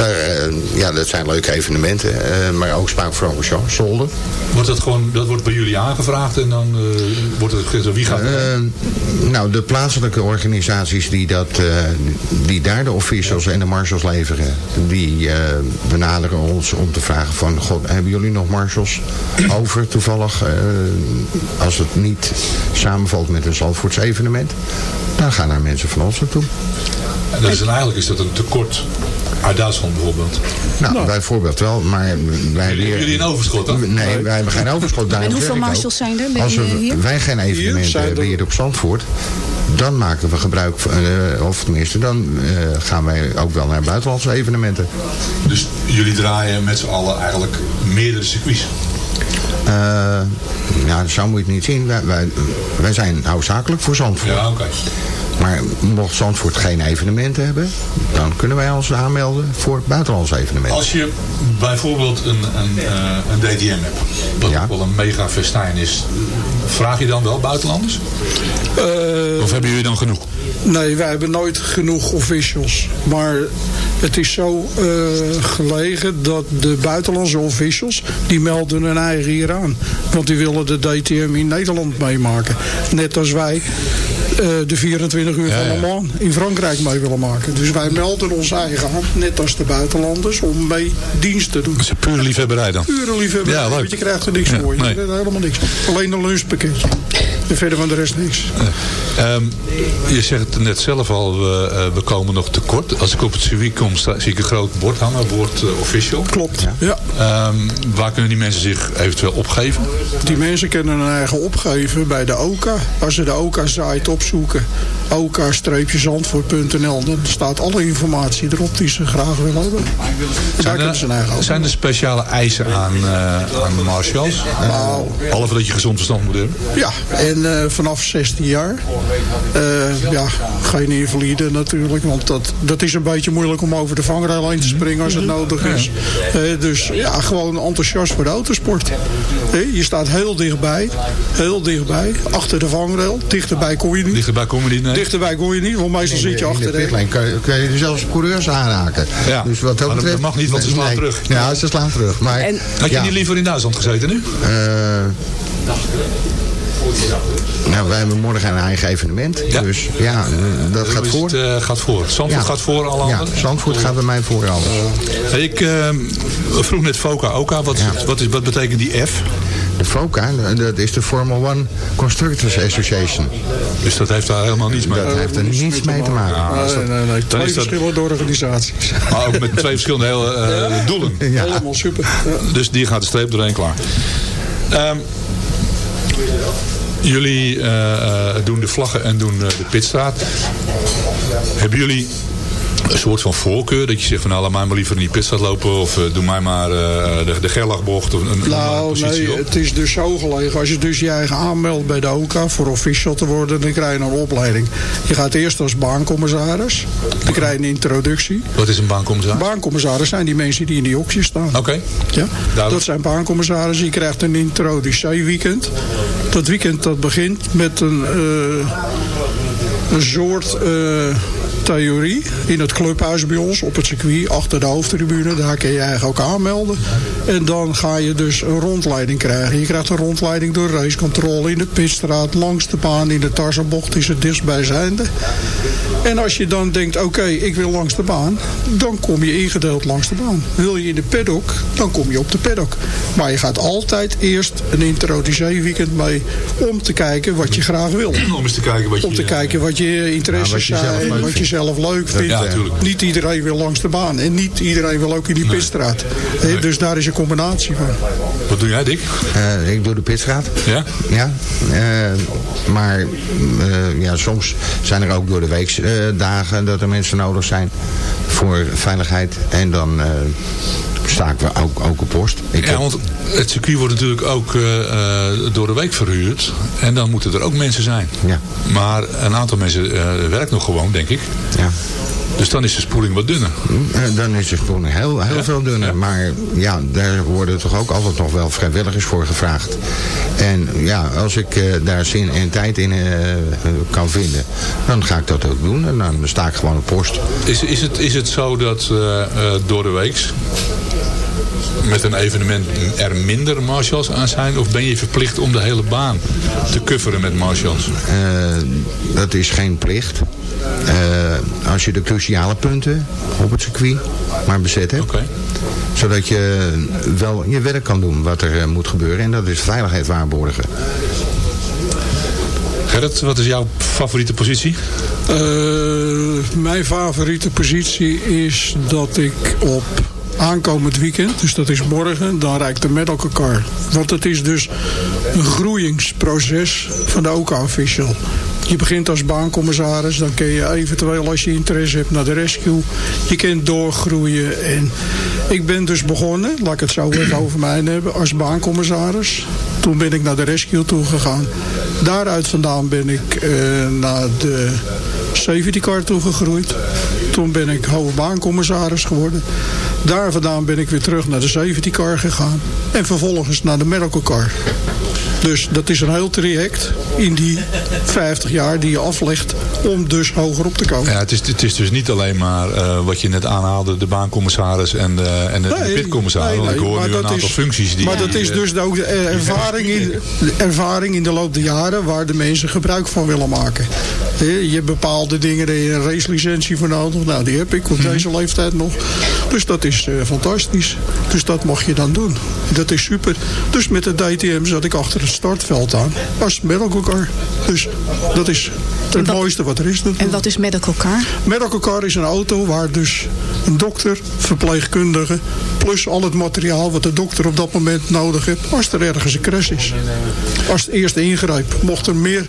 Daar, eh, ja, dat zijn leuke evenementen. eh, maar ook Spa-Francorchamps, Zolder. Wordt dat gewoon, dat wordt bij jullie aangevraagd en dan eh, wordt het wie gaat nou, de plaatselijke organisaties die, dat, die daar de officials en de marshals leveren, die benaderen ons om te vragen van, god, hebben jullie nog marshals over toevallig? als het niet samenvalt met een Zandvoorts evenement, dan gaan daar mensen van ons naartoe. En dat is, en eigenlijk is dat een tekort uit Duitsland bijvoorbeeld. Nou, bijvoorbeeld wel, maar wij leren... jullie een overschot dan? Nee, wij hebben geen overschot. daarom En hoeveel marshals zijn er Als we, hier? wij geen evenementen er- hebben hier op Zandvoort... dan maken we gebruik van... eh, of tenminste, dan eh, gaan wij ook wel naar buitenlandse evenementen. Dus jullie draaien met z'n allen eigenlijk meerdere circuits. Eh, ja, zo moet je het niet zien. Wij, wij, wij zijn hoofdzakelijk voor Zandvoort. Ja, oké. Maar mocht Zandvoort geen evenementen hebben... dan kunnen wij ons aanmelden voor buitenlandse evenementen. Als je bijvoorbeeld een, een, eh, een DTM hebt, wat Ja. ook wel een mega festijn is, vraag je dan wel buitenlanders? Eh, Of hebben jullie dan genoeg? Nee, wij hebben nooit genoeg officials. Maar het is zo eh, gelegen dat de buitenlandse officials... die melden hun eigen hier aan. Want die willen de DTM in Nederland meemaken. Net als wij de 24 uur van. Le Mans in Frankrijk mee willen maken. Dus wij melden ons eigen aan, net als de buitenlanders... om mee dienst te doen. Dat is pure liefhebberij dan. Pure liefhebber, Ja, leuk. want je krijgt er niks voor. Je nee. krijgt helemaal niks. Alleen een lunchpakketje. En verder van de rest niks. Ehm, je zegt het net zelf al, we, eh, we komen nog tekort. Als ik op het circuit kom, sta- zie ik een groot bord hangen, woord eh, official. Klopt, ja. Ehm, waar kunnen die mensen zich eventueel opgeven? Die mensen kunnen hun eigen opgeven bij de OKA. Als ze de OKA-site opzoeken, ok-zandvoort.nl, dan staat alle informatie erop die ze graag willen hebben. Daar Zijn kunnen ze hun eigen er, zijn er speciale eisen aan, eh, aan marshals? Nou. Behalve dat je gezond verstand moet hebben. Ja, en eh, vanaf 16 jaar. eh, ja, geen invalide natuurlijk. Want dat, dat is een beetje moeilijk om over de vangrail heen te springen als het nodig is. Eh, dus ja, gewoon enthousiast voor de autosport. Je staat heel dichtbij. Heel dichtbij. Achter de vangrail. Dichterbij kom je niet. Dichterbij kom je niet, nee. Dichterbij kom je niet, want meestal zit je In achter de de... kun je, kun je er zelfs coureurs aanraken. Ja, Dus wat dat dat mag niet, want ze slaan Nee. terug. Ja, ze slaan terug. Maar, En- Had je ja, niet liever in Duitsland gezeten nu? Eh, nou, wij hebben morgen een eigen evenement. Ja. Dus ja, eh, dat gaat voor. Het eh, gaat voor. Zandvoort Ja. gaat voor alle Ja, anderen? Zandvoort gaat bij mij voor alles. Hey, ik eh, vroeg net FOCA Oka. Wat, Ja. wat, is, wat betekent die F? De FOCA, dat is de Formula One Constructors Association. Dus dat heeft daar helemaal niets mee. Dat heeft er niets mee te maken. Ja, is Nee, dat- nee, nee. Twee is dat- verschillende organisaties. Maar ook met twee verschillende hele, eh, doelen. Ja. Helemaal super. Ja. Dus die gaat de streep doorheen klaar. Ehm, jullie eh, eh, doen de vlaggen en doen eh, de pitstraat. Hebben jullie een soort van voorkeur? Dat je zegt van nou, laat mij maar liever in die pitstad lopen. Of eh, doe mij maar eh, de, de gerlachbocht. Of een, Nou, nee, op. het is dus zo gelegen. Als je dus je eigen aanmeldt bij de OK voor official te worden, dan krijg je een opleiding. Je gaat eerst als baankommissaris. Dan krijg je een introductie. Wat is een baankommissaris? Baankommissaris zijn die mensen die in die hokjes staan. Oké. Ja? Dat zijn baancommissarissen. Je krijgt een introductieweekend. Dat weekend dat begint met een, eh, een soort theorie in het clubhuis bij ons op het circuit achter de hoofdtribune. Daar kun je eigenlijk ook aanmelden. En dan ga je dus een rondleiding krijgen. Je krijgt een rondleiding door racecontrole in de pitstraat, langs de baan, in de Tarzanbocht is het dichtstbijzijnde. En als je dan denkt, oké, ik wil langs de baan, dan kom je ingedeeld langs de baan. Wil je in de paddock, dan kom je op de paddock. Maar je gaat altijd eerst een introductieweekend mee om te kijken wat je graag wil. Om eens te kijken wat je... Om te kijken wat je interesses Ja, wat je zelf zijn, wat je. Zelf leuk vindt. Ja, natuurlijk. niet iedereen wil langs de baan en niet iedereen wil ook in die pitstraat. Hè, Dus daar is een combinatie van. Wat doe jij, Dick? Eh, ik doe de pitstraat. Ja? Ja, eh, maar eh, ja, soms zijn er ook door de week eh, dagen dat er mensen nodig zijn voor veiligheid. En dan eh staken we ook, ook op post. Ik Ja, heb- want het circuit wordt natuurlijk ook eh, eh, door de week verhuurd. En dan moeten er ook mensen zijn. Ja. Maar een aantal mensen eh, werkt nog gewoon, denk ik. Ja. Dus dan is de spoeling wat dunner. Eh, dan is de spoeling heel, heel veel dunner. Maar ja, daar worden toch ook altijd nog wel vrijwilligers voor gevraagd. En ja, als ik eh, daar zin en tijd in eh, kan vinden, dan ga ik dat ook doen. En dan sta ik gewoon op post. Is, is, het, is het zo dat door de week met een evenement er minder marshals aan zijn? Of ben je verplicht om de hele baan te coveren met marshals? Dat is geen plicht. Eh, als je de cruciale punten op het circuit maar bezet hebt. Oké. Zodat je wel je werk kan doen wat er eh, moet gebeuren. En dat is veiligheid waarborgen. Gerrit, wat is jouw favoriete positie? Eh, mijn favoriete positie is dat ik op aankomend weekend, dus dat is morgen, dan rijdt de medical car. Want het is dus een groeingsproces van de OK-official. Je begint als baankommissaris, dan kun je eventueel als je interesse hebt naar de rescue. Je kunt doorgroeien en ik ben dus begonnen, laat ik het zo even over mij hebben, als baankommissaris. Toen ben ik naar de rescue toe gegaan. Daaruit vandaan ben ik eh, naar de safety car toegegroeid. Toen ben ik hoofdbaancommissaris geworden. Daar vandaan ben ik weer terug naar de safety car gegaan. En vervolgens naar de medical car. Dus dat is een heel traject in die 50 jaar die je aflegt om dus hoger op te komen. Ja, het, is, het is dus niet alleen maar eh, wat je net aanhaalde, de baankommissaris en de, en de, Nee, pitcommissaris. nee, ik hoor nu een aantal is- functies die... Maar dat is eh, dus ook de er- ervaring in, de ervaring in de loop der jaren waar de mensen gebruik van willen maken. Je hebt bepaalde dingen, daar je een racelicentie voor nodig. Nou, die heb ik op Mhm. deze leeftijd nog. Dus dat is eh, fantastisch. Dus dat mag je dan doen. Dat is super. Dus met de DTM zat ik achter het startveld aan. Als medical car. Dus dat is het mooiste wat er is. En wat is medical car? Medical car is een auto waar dus een dokter, verpleegkundige... plus al het materiaal wat de dokter op dat moment nodig heeft... als er ergens een crash is. Als het eerste ingrijp. Mocht er meer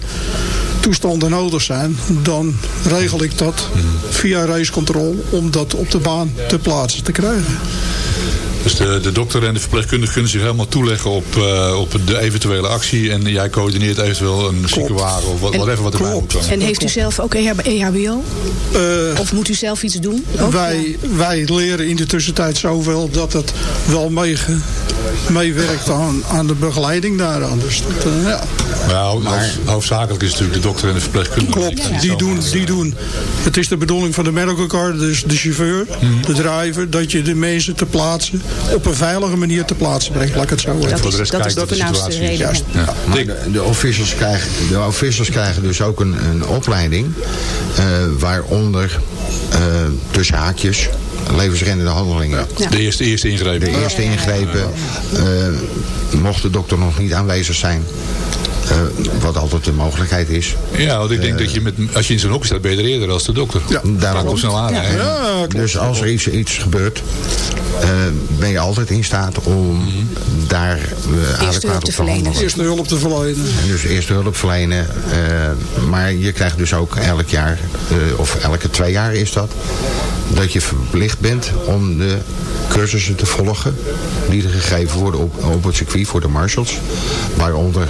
toestanden nodig zijn... dan regel ik dat via racecontrole... om dat op de baan te plaatsen te krijgen. Dus de, de dokter en de verpleegkundige kunnen zich helemaal toeleggen op, eh, op de eventuele actie. En jij coördineert eventueel een ziekenwagen of wat, En- whatever wat erbij moet komen. En heeft u zelf ook E EHBO? of moet u zelf iets doen? Ook? Wij, wij leren in de tussentijd zoveel dat het wel meewerkt aan, aan de begeleiding daaraan. Dus dat, eh, ja. Maar ja, hoofd- hoofdzakelijk is natuurlijk de dokter en de verpleegkundige. Klopt, die doen, die doen. Het is de bedoeling van de medical car, dus de chauffeur, de driver, dat je de mensen te plaatsen, op een veilige manier te plaatsen brengt. Laat ik het zo zeggen. voor de rest kijkt wat de situatie is. Juist. Maar de, de, officials krijgen, de officials krijgen dus ook een, een opleiding eh, waaronder eh, tussen haakjes levensreddende handelingen. De eerste, eerste ingrepen. De eerste ingrepen, eh, mocht de dokter nog niet aanwezig zijn, wat altijd de mogelijkheid is. Ja, want ik denk dat je met, als je in zo'n hokje staat, ben je er eerder als de dokter. Ja, Daarom. komt snel aan. hè? dus als er iets, iets gebeurt, eh, ben je altijd in staat om daar uh, adequaat op te handelen. Eerste hulp te verlenen. En dus eerste hulp verlenen. eh, maar je krijgt dus ook elk jaar, eh, of elke twee jaar is dat, dat je verplicht bent om de cursussen te volgen die er gegeven worden op, op het circuit voor de marshals. Waaronder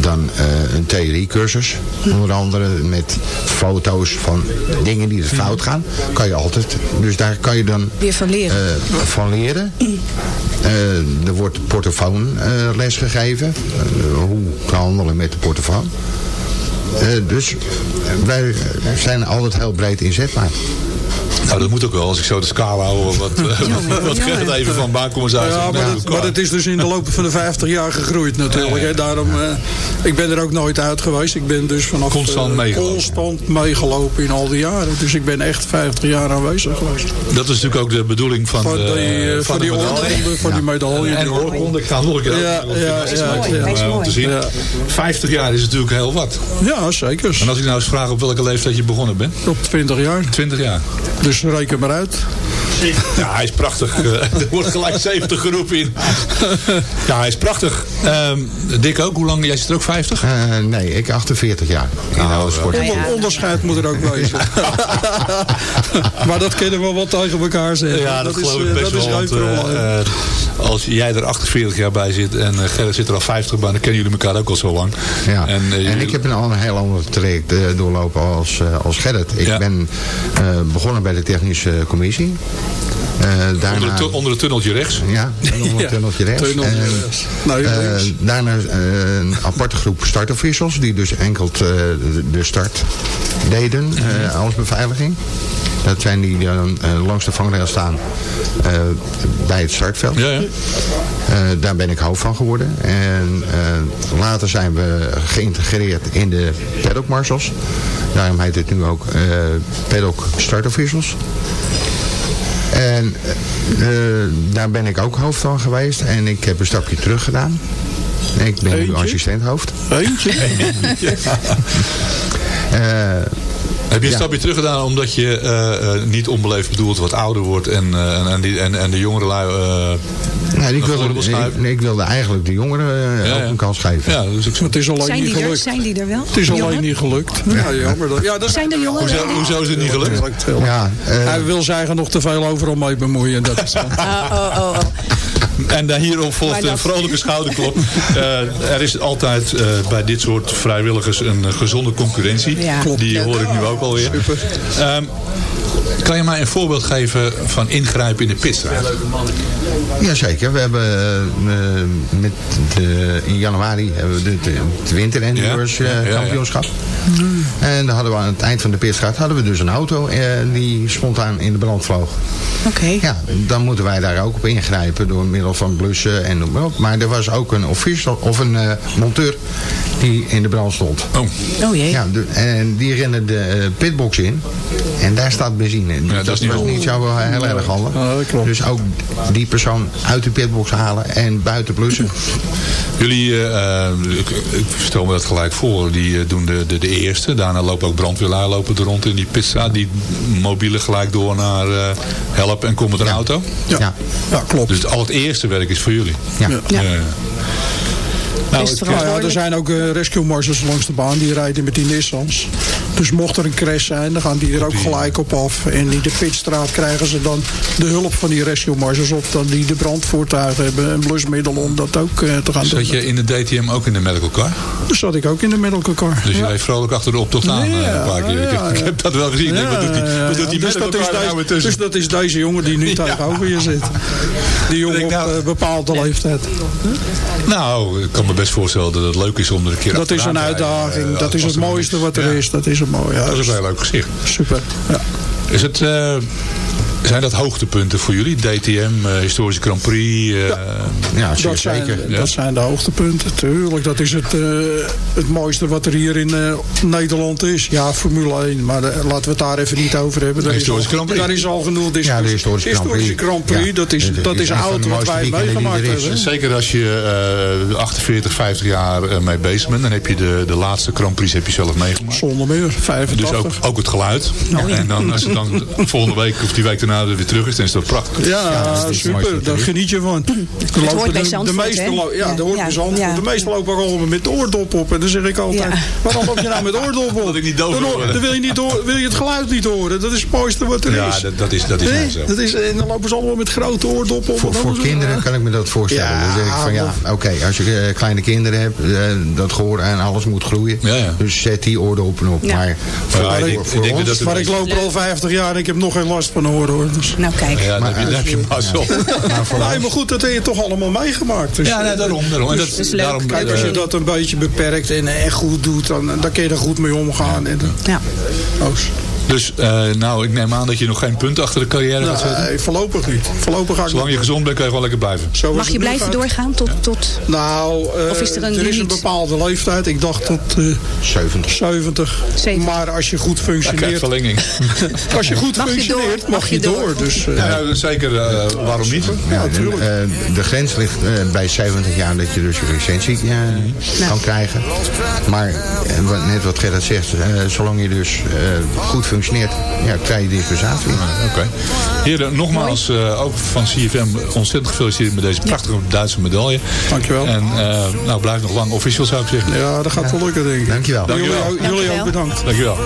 dan eh, een theoriecursus, onder andere met foto's van dingen die er fout gaan. Kan je altijd, dus daar kan je dan Weer van leren. eh, van leren. Eh, er wordt portofoon eh, les gegeven. Hoe te handelen met de portofoon. Dus wij zijn altijd heel breed inzetbaar. Nou, dat moet ook wel. Als ik zo de scala hoor, wat, wat, wat Gerrit even van baankommissaris Ja, maar, dat, maar dat is dus in de loop van de 50 jaar gegroeid natuurlijk. Hè. Daarom, eh, ik ben er ook nooit uit geweest. Ik ben dus vanaf Constant eh, meegelopen. constant meegelopen in al die jaren. Dus ik ben echt 50 jaar aanwezig geweest. Dat is natuurlijk ook de bedoeling van, Van de, die, eh, van die de medaille. van die medaille. En ik ga nog een keer Ja, ja, ja, het ja. Hij is eh, om te zien. Ja. 50 jaar is natuurlijk heel wat. Ja, zeker. En als ik nou eens vraag op welke leeftijd je begonnen bent? Op 20 jaar. 20 jaar. Dus reken maar uit. Ja, hij is prachtig. Eh, er wordt gelijk 70 geroepen in. Ja, hij is prachtig. Ehm Dick ook, hoe lang? Jij zit er ook 50? Eh, nee, ik 48 jaar in de autosport. Onder- onderscheid moet er ook wezen. maar dat kunnen we wel tegen elkaar zeggen. Ja, dat, is, geloof ik eh, best dat wel. is want, eh, als jij er 48 jaar bij zit en Gerrit zit er al 50 bij, dan kennen jullie elkaar ook al zo lang. Ja. En, En, ik heb een, al een heel ander traject doorlopen als, als Gerrit. Ik Ja. ben eh, begonnen bij de technische commissie. Eh, daarna, onder, het tu- onder het tunneltje rechts. Ja, onder het Ja, tunneltje rechts. tunneltje En, rechts. Nou, eh, daarna eh, een aparte groep startofficials die dus enkel de, de start deden eh, als beveiliging. Dat zijn die dan langs de vangrail staan bij het startveld. Ja, ja. Daar ben ik hoofd van geworden. En later zijn we geïntegreerd in de paddock marshals. Daarom heet het nu ook paddock start officials. En eh, daar ben ik ook hoofd van geweest. En ik heb een stapje terug gedaan. Ik ben nu Eentje? assistenthoofd. Eentje. Eh, Heb je een Ja. stapje terug gedaan omdat je eh, eh, niet onbeleefd bedoeld wat ouder wordt en, eh, en, en, die, en, en de jongere lui... eh, nou, ik, wilde, schuiven? ik, ik wilde eigenlijk de jongeren Ja, ook een kans geven. ja, dus ik Het is alleen Zijn niet die er? gelukt. Zijn die er wel? Het is alleen niet gelukt. Ja, jammer. dat- Ja, dat Zijn er jongeren? Hoezo, hoezo is het niet gelukt? Ja, eh, Hij wil er nog te veel overal mee bemoeien. Dat is dan. Oh, oh, oh, oh. En daar hierop volgt een vrolijke schouderklop. Eh, er is altijd eh, bij dit soort vrijwilligers een eh, gezonde concurrentie. Ja. Klopt. Die hoor ik nu ook alweer. Ehm, kan je mij een voorbeeld geven van ingrijpen in de pitstraat? Jazeker, we hebben eh, met de, in januari hebben we de, de, het winter endurance Ja, ja, eh, ja, ja. En dan hadden we aan het eind van de pitstraat hadden we dus een auto eh, die spontaan in de brand vloog. Oké. Ja, dan moeten wij daar ook op ingrijpen door middel van blussen en noem maar op. Maar er was ook een official of een eh, monteur die in de brand stond. Oh, Oh jee. Ja, de- en die rennen de eh, pitbox in. En daar staat benzine in. Dus dat dat, is niet was niet zo eh, heel erg handig. Ja, dat klopt. Dus ook die persoon uit de pitbox halen en buiten blussen. jullie, ik, ik stel me dat gelijk voor, die doen de, de, de eerste. Daarna lopen ook brandweerlui lopen er rond in die pitstraat. Die mobielen gelijk door naar eh, help en kom met een Ja. auto. Ja. ja. Ja, klopt. Dus al het eerste werk is voor jullie. Ja. Ja. Eh, nou, Is ik- het Nou ja, er zijn ook eh, rescue marshals langs de baan die rijden met die Nissans. Dus mocht er een crash zijn, dan gaan die er ook gelijk op af. En in de pitstraat krijgen ze dan de hulp van die rescue marshals op. Dan die de brandvoertuigen hebben en blusmiddelen om dat ook eh, te gaan doen. Zat je in de DTM ook in de medical car? Dus zat ik ook in de medical car. Dus je Ja. reed vrolijk achter de optocht aan eh, Ja, een paar keer. Ik, ja, heb, ik ja. heb dat wel gezien. Ik denk, wat doet die, Ja, wat doet die dus, medical dat is nou deze, tussen? dus dat is deze jongen die nu Ja. tegenover je zit. Die jongen op nou- eh, bepaalde leeftijd. Nou, kan me best voorstellen dat het leuk is om er een keer Dat is een rijden. uitdaging. Eh, dat is het mooiste wat er Ja, is. Dat is het mooie. Ja, Dat is een heel leuk gezicht. super. Ja. Is het, eh, zijn dat hoogtepunten voor jullie? DTM, eh, historische Grand Prix? eh, Ja, Dat zijn, zeker. Ja. dat zijn de hoogtepunten, tuurlijk. Dat is het, eh, het mooiste wat er hier in eh, Nederland is. Ja, Formule 1, maar laten we het daar even niet over hebben. Daar, is historische al, Grand Prix. daar is al genoeg discussie. Ja, de historische Grand Prix. Grand Prix, Ja. dat is, Het dat is oud wat wij meegemaakt hebben. Zeker als je eh 48, 50 jaar mee bezig bent. Dan heb je de, de laatste Grand Prix heb je zelf meegemaakt. Zonder meer, 85. Dus ook, ook het geluid. En dan als het dan volgende week of die week daarna tornado weer terug is, dan is dat prachtig. Ja, het super. er Daar geniet je van. Hoort bij de, meeste ja, Ja, dat hoort ja, bij Zandvoort. ja. De meeste lopen gewoon met de oordop op. En dan zeg ik altijd, Ja. waarom loop je nou met oordop op? Dat ik niet doof dan, dan wil je, niet hoor- wil je het geluid niet horen. Dat is het mooiste wat er Ja, is. dat, dat is, dat is Nee, zo. dat is, en dan lopen ze allemaal met grote oordoppen op. Voor, het- kinderen kan ik me dat voorstellen. Ja, dan zeg ik van ja, oké, als je eh, kleine kinderen hebt, eh, dat gehoor en alles moet groeien. Ja, ja. Dus zet die oordoppen op. Ja. Maar voor, Ja, ik voor, ik denk ons, dat het- Maar ik loop er al 50 jaar en ik heb nog geen last van horen hoor. Dus. Nou kijk. Ja, dan heb je, dan heb je maar voor Nee, maar goed, dat heb je toch allemaal meegemaakt. Dus, Ja, nee, daarom. daarom. En dat, is leuk. daarom Kijk, als je eh, dat een beetje beperkt en echt goed doet, dan, dan kun je er goed mee omgaan. En, Ja. Dus, eh, nou, ik neem aan dat je nog geen punt achter de carrière gaat zetten. Nee, voorlopig niet. Voorlopig ga ik Zolang je gezond bent, kan je gewoon lekker blijven. Zo Mag je blijven gaat. doorgaan tot... tot Nou, eh, Of is er een is een bepaalde leeftijd. Ik dacht tot eh, 70. 70. 70. Maar als je goed functioneert, verlenging. als je goed Mag je functioneert, door? mag, Mag je door. door? Dus, eh, Ja, nou, zeker, eh, waarom niet? ja, en, natuurlijk. de grens ligt eh, bij 70 jaar dat je dus je licentie kan krijgen. Maar wat- net wat Gerrit zegt, zolang je dus eh, goed functioneert, ja, krijg je dispensatie. Oké. Heren, nogmaals, eh, ook van CFM ontzettend gefeliciteerd met deze prachtige Duitse medaille. Dankjewel. En eh, nou, blijf nog lang official zou ik zeggen. ja, dat gaat wel lukken, denk ik. Dankjewel. Jullie, Dankjewel. ook- jullie ook Dankjewel. bedankt. Dankjewel.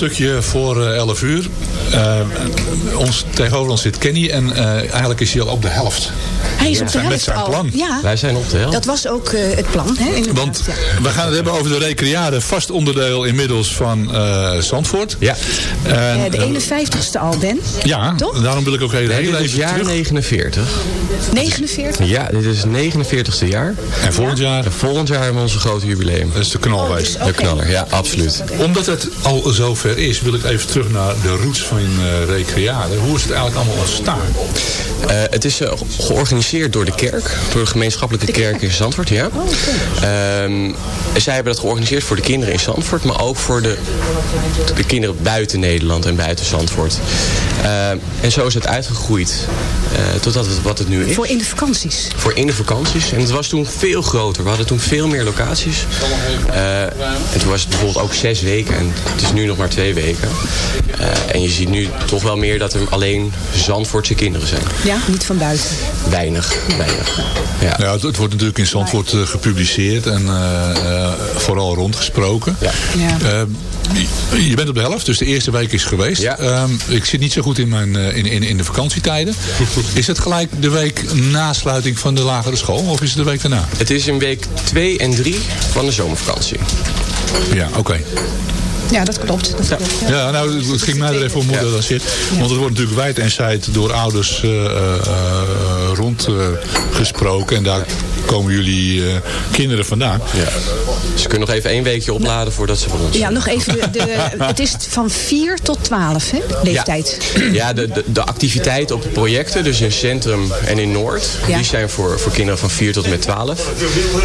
Stukje voor eh, 11 uur. Eh, ons, tegenover ons zit Kenny en eh, eigenlijk is hij al op de helft. Hij is op de Met helft zijn al. plan. Ja, Wij zijn op de helft. dat was ook eh, het plan. Hè, Want ja. we gaan het hebben over de recreade, vast onderdeel inmiddels van eh, Zandvoort. Ja. En, de 51ste al, Ben. ja, Toch? daarom wil ik ook heel, Nee, heel dit is even jaar terug. 49. 49. Ja, dit is het 49ste jaar. En volgend jaar, En volgend jaar hebben we onze grote jubileum. dat is de knalwijs. De knaller, ja, absoluut. Omdat het al zover is, wil ik even terug naar de roots van uh, Recreade. Hoe is het eigenlijk allemaal ontstaan? Eh, het is eh, georganiseerd door de kerk, door de gemeenschappelijke kerk in Zandvoort, ja. Ehm, zij hebben dat georganiseerd voor de kinderen in Zandvoort, maar ook voor de, de kinderen buiten Nederland en buiten Zandvoort. En zo is het uitgegroeid eh, totdat het wat het nu is. Voor in de vakanties. Voor in de vakanties. En het was toen veel groter. We hadden toen veel meer locaties. Eh, en toen was het bijvoorbeeld ook zes weken. En het is nu nog maar twee weken. Eh, en je ziet nu toch wel meer dat er alleen Zandvoortse kinderen zijn. Ja, niet van buiten. Weinig, weinig. Ja. Ja, het, het wordt natuurlijk in Zandvoort eh, gepubliceerd en eh, eh, vooral rondgesproken. Ja. Ja. Je- bent op de helft, dus de eerste week is geweest. Ja. Ehm, ik zit niet zo goed in, mijn, eh, in, in, in de vakantietijden. is het gelijk de week na sluiting van de lagere school of is het de week daarna? Het is in week 2 en 3 van de zomervakantie. Ja, oké. Ja, dat klopt. Dat klopt ja. Ja, nou, het- het ging mij er even om hoe Ja. dat zit. Want het wordt natuurlijk wijd en zijd door ouders eh, eh, eh, rondgesproken. en daar komen jullie eh, kinderen vandaan. Ja. Ze kunnen nog even één weekje opladen voordat ze voor ons Ja, nog even. De, de, het is van 4 tot 12, hè? Leeftijd. Ja, de, de, de activiteiten op de projecten, dus in Centrum en in Noord, Ja. die zijn voor, voor kinderen van 4 tot en met 12.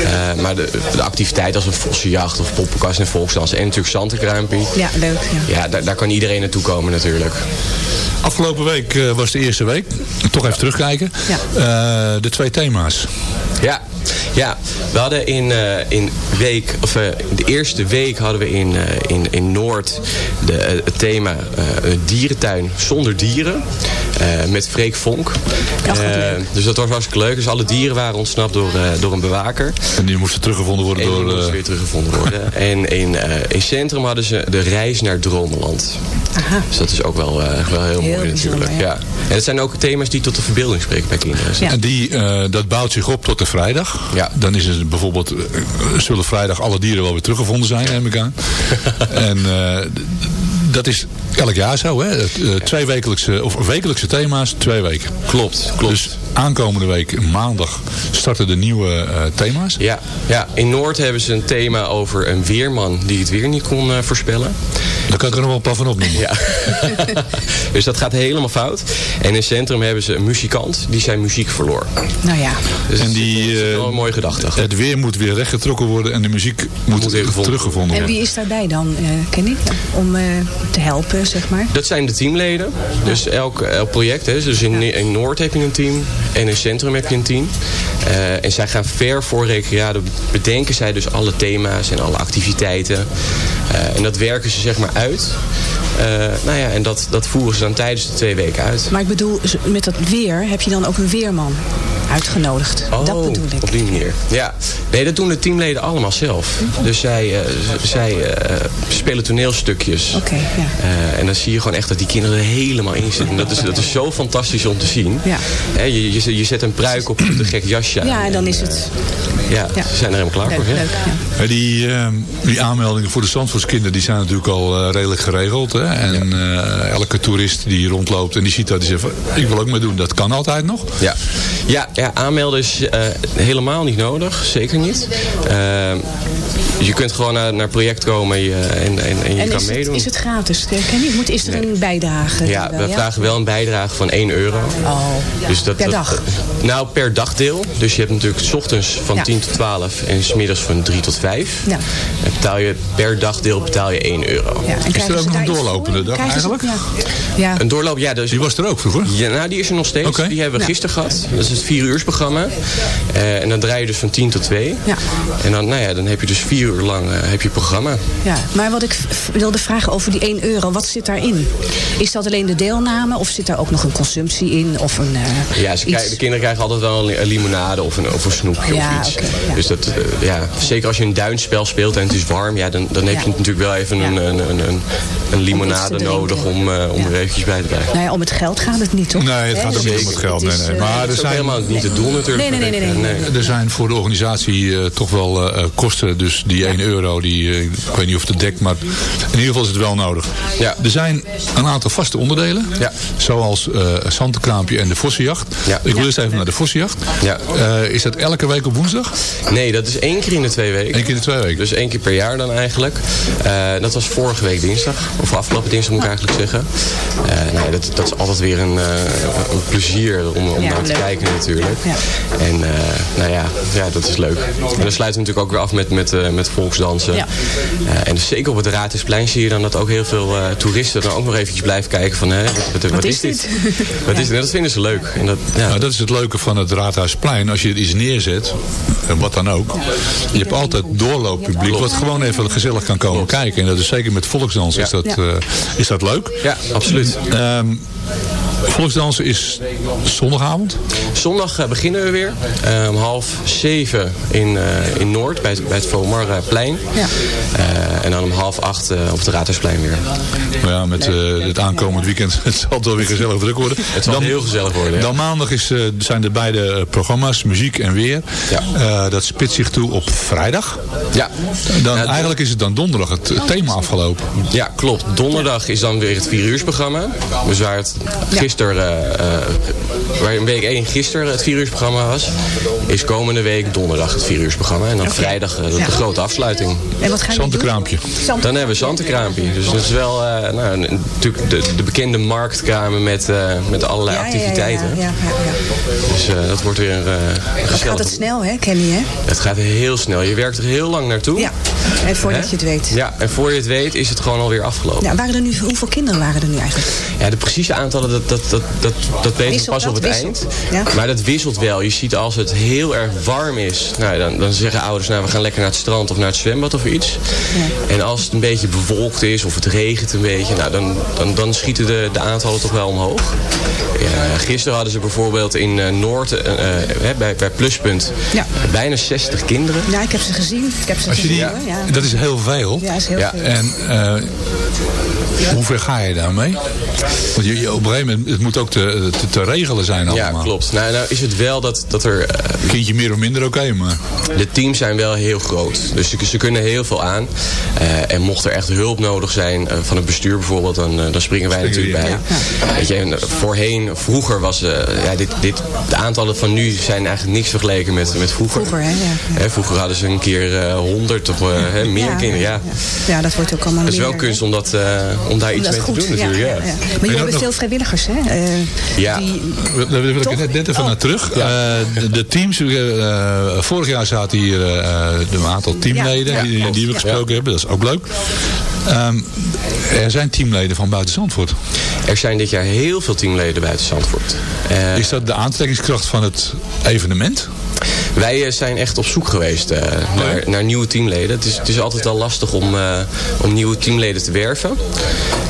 Eh, maar de, de activiteiten als een vossenjacht of poppenkast en volksdans en natuurlijk zantenkruimpie. Ja, leuk. Ja. Ja, daar, daar kan iedereen naartoe komen natuurlijk. Afgelopen week eh, was de eerste week. Toch even terugkijken. Eh, de twee thema's. Ja, ja. we hadden in, eh, in week, of, eh, de eerste week hadden we in, eh, in, in Noord de, eh, het thema dierentuin zonder dieren. eh, met Freek Vonk. Eh, dus dat was hartstikke leuk. Dus alle dieren waren ontsnapt door, eh, door een bewaker. En die moesten teruggevonden worden En die door... moesten eh, weer teruggevonden worden. en in, eh, in Centrum hadden ze de reis naar Dromeland. Aha. Dus dat is ook wel, eh, wel heel, Heel mooi natuurlijk. ja. Ja. En het zijn ook thema's die tot de verbeelding spreken bij kinderen. Ja. En die, eh, dat bouwt zich op tot de vrijdag. Ja. Dan is het bijvoorbeeld, eh, zullen vrijdag alle dieren wel weer teruggevonden zijn, neem ik aan. en eh, dat is elk jaar zo, hè? Eh, twee wekelijkse, of wekelijkse thema's, twee weken. Klopt, klopt. Dus aankomende week, maandag, starten de nieuwe eh, thema's. Ja, ja, in Noord hebben ze een thema over een weerman die het weer niet kon eh, voorspellen. Daar kan ik er nog wel een paar van opnoemen. Ja. dus dat gaat helemaal fout. En in Centrum hebben ze een muzikant die zijn muziek verloor. Nou ja. Dus En dat die, is eh, wel een mooie gedachte. Het weer moet weer rechtgetrokken worden en de muziek moet, Moet weer gevonden teruggevonden En worden. wie is daarbij dan, eh Kenny? Om eh, te helpen, zeg maar. Dat zijn de teamleden. Dus elk, elk project. Hè. Dus in, in Noord heb je een team. En in Centrum heb je een team. Eh, en zij gaan ver voor Recreade. Bedenken zij dus alle thema's en alle activiteiten. Eh, en dat werken ze zeg maar uit. Eh, nou ja, en dat, dat voeren ze dan tijdens de twee weken uit. Maar ik bedoel, met dat weer heb je dan ook een weerman uitgenodigd. dat bedoel ik. Oh, op die manier. Ja. Nee, dat doen de teamleden allemaal zelf. Dus zij, eh, zij eh, spelen toneelstukjes. Oké, ja. Eh, en dan zie je gewoon echt dat die kinderen er helemaal in zitten. En dat is, dat is zo fantastisch om te zien. Ja. Hè, je, je, je zet een pruik op, een gek jasje aan. Ja, en dan is het Ja, Ja. ze zijn er helemaal klaar leuk. voor. leuk ja. Ja, Die, die aanmeldingen voor de Zandvoortskinderen die zijn natuurlijk al eh, redelijk geregeld. Hè? En eh, elke toerist die rondloopt en die ziet dat, die zegt van, ik wil ook meedoen. Dat kan altijd nog. Ja, ja, ja aanmelden is eh, helemaal niet nodig. Zeker niet. Eh, je kunt gewoon naar, naar het project komen je, en, en, en je En kan is het, meedoen. is het gratis? eh? Moet, is er een bijdrage? Ja, dan wel, we vragen wel een bijdrage van 1 euro. Oh, Dus dat, per dat- dag? nou, per dagdeel. Dus je hebt natuurlijk s ochtends van Ja. 10 tot 12 en s middags van 3 tot 5. Ja. En betaal je, per dagdeel betaal je 1 euro. Ja, en Is er ook nog een doorlopende dag eigenlijk? Ja. ja. Een doorloop, ja. Dus, Die was er ook vroeger. ja, nou, die is er nog steeds. Oké. Die hebben we Ja. gisteren gehad. Dat is het 4 uur programma. Eh, en dan draai je dus van 10 tot 2. Ja. En dan, nou ja, dan heb je dus 4 vier uur lang eh, heb je programma. Ja, maar wat ik wilde vragen over die 1 euro, wat zit daarin? Is dat alleen de deelname of zit daar ook nog een consumptie in? Of een, eh, Ja, ze krijgen, de kinderen krijgen altijd wel een, li- een limonade of een, of een snoepje Ja, of iets. ja. Dus dat, eh, ja, zeker als je een duinspel speelt en het is warm, ja, dan, dan heb je Ja. natuurlijk wel even een, een, een, een, een limonade nodig om, eh, om er eventjes bij te blijven. Nou ja, om het geld gaat het niet, toch? Nee, het gaat ook niet om het geld. het Nee, is, nee. Maar Dat er zijn, helemaal niet het doel natuurlijk. Nee, nee, nee, nee, nee. er zijn voor de organisatie eh, toch wel kosten. Dus die 1 euro, die, eh, ik weet niet of het dekt, maar in ieder geval is het wel nodig. Ja. Er zijn een aantal vaste onderdelen. Ja. Zoals eh Santenkraampje en de Vossenjacht. Ja. Ik wil eerst even naar de Vossenjacht. Ja. Eh, is dat elke week op woensdag? Nee, dat is één keer in de twee weken. Eén keer in de twee weken. Dus één keer per jaar dan eigenlijk. Eh, dat was vorige week dinsdag. Of afgelopen dinsdag moet ik eigenlijk zeggen. Eh nee, dat, dat is altijd weer een, eh, een plezier om, om Ja, naar te leuk. kijken natuurlijk. Ja. En eh, nou ja, ja, dat is leuk. En dan sluiten we natuurlijk ook weer af met, met, eh, met volksdansen. Ja. Eh, en dus zeker op het Raadhuisplein zie je dan dat ook heel veel eh, toeristen dan ook nog eventjes blijven kijken van... Hè, wat, wat, wat is is dit? wat is dit? En dat vinden ze leuk. En dat, ja, Nou, dat is het leuke van het Raadhuisplein. Als je iets neerzet, en wat dan ook. Je hebt altijd doorlooppubliek wat gewoon even gezellig kan komen kijken. En dat is zeker met volksdans is, dat, eh, is dat leuk. ja, absoluut. Ehm, volksdansen is zondagavond. Zondag beginnen we weer. Om half zeven in, eh, in Noord, bij het, bij het Vomarplein. Ja. Eh, en dan om half acht eh, op het Raadhuisplein weer. Maar ja, met eh, het aankomend weekend het zal het wel weer gezellig druk worden. Het zal heel gezellig worden, ja. Dan maandag is, eh, zijn de beide programma's, muziek en weer. Ja. Eh, dat spitst zich toe op vrijdag. Ja. Dan, Ja, eigenlijk is het dan donderdag het thema afgelopen. Ja, klopt. Donderdag is dan weer het 4 uursprogramma. Dus waar het gisteren, eh, eh, waar een week 1 gisteren het 4 uursprogramma was, is komende week donderdag het 4 uursprogramma. En dan vrijdag de, Ja. de grote afsluiting. En wat ga je Dan hebben we Zantenkraampje. Dus dat is wel eh, nou, natuurlijk de, de bekende marktkramen met, eh, met allerlei Ja, activiteiten. Ja, ja, ja, Dus eh, dat wordt weer een, gezellig. gaat het snel, hè, Kenny, hè? Het gaat heel snel. Je werkt er heel lang naartoe. Ja, en voordat Hè? je het weet. Ja, en voor je het weet is het gewoon alweer afgelopen. Ja, waren er nu, hoeveel kinderen waren er nu eigenlijk? Ja, de precieze aantallen, dat, dat, dat, dat, dat weten we pas op het Wisselt. eind. Ja. Maar dat wisselt wel. Je ziet als het heel erg warm is, nou, dan, dan zeggen ouders, nou, we gaan lekker naar het strand of naar het zwembad of iets. En als het een beetje bewolkt is of het regent een beetje, nou, dan, dan, dan schieten de, de aantallen toch wel omhoog. Ja, gisteren hadden ze bijvoorbeeld in eh, Noord, eh, eh, hè, bij, bij Pluspunt, Ja. bijna 60 kinderen. Ja, ik heb ze gezien. Ik heb ze Als je gezien, die, hoor. Ja. Dat is heel veel. Ja, is heel Ja, veel. En eh, hoe ver ga je daarmee? Want je, je- op een gegeven moment, het moet ook te, te, te regelen zijn allemaal. Ja, klopt. Nou, nou is het wel dat, dat er Kindje meer of minder oké, maar... De teams zijn wel heel groot. Dus ze, ze kunnen heel veel aan. Eh, en mocht er echt hulp nodig zijn eh, van het bestuur bijvoorbeeld, dan, eh, dan springen wij natuurlijk bij. Weet je, en, voorheen, vroeger was eh, ja, dit, dit, de aantallen van nu zijn eigenlijk niks vergeleken met, met vroeger. Vroeger, hè? Ja, Hè, vroeger hadden ze een keer eh, honderd of eh, hè, meer Ja, kinderen. Ja. ja, dat wordt ook allemaal Het is wel meer, kunst om, dat, eh, om daar Om iets mee goed, te doen natuurlijk. Ja, ja, ja. Maar jullie hebben veel vrijwilligers, hè? Eh, Ja. Die, Daar wil ik net, net even Oh. naar terug. Eh, de, de teams, eh, vorig jaar zaten hier eh, een aantal teamleden Ja. die, die we gesproken hebben. Dat is ook leuk. Ehm, er zijn teamleden van buiten Zandvoort. Er zijn dit jaar heel veel teamleden buiten Zandvoort. Eh, Is dat de aantrekkingskracht van het evenement? Wij eh, zijn echt op zoek geweest eh, naar, naar nieuwe teamleden. Het is, het is altijd al lastig om, eh, om nieuwe teamleden te werven.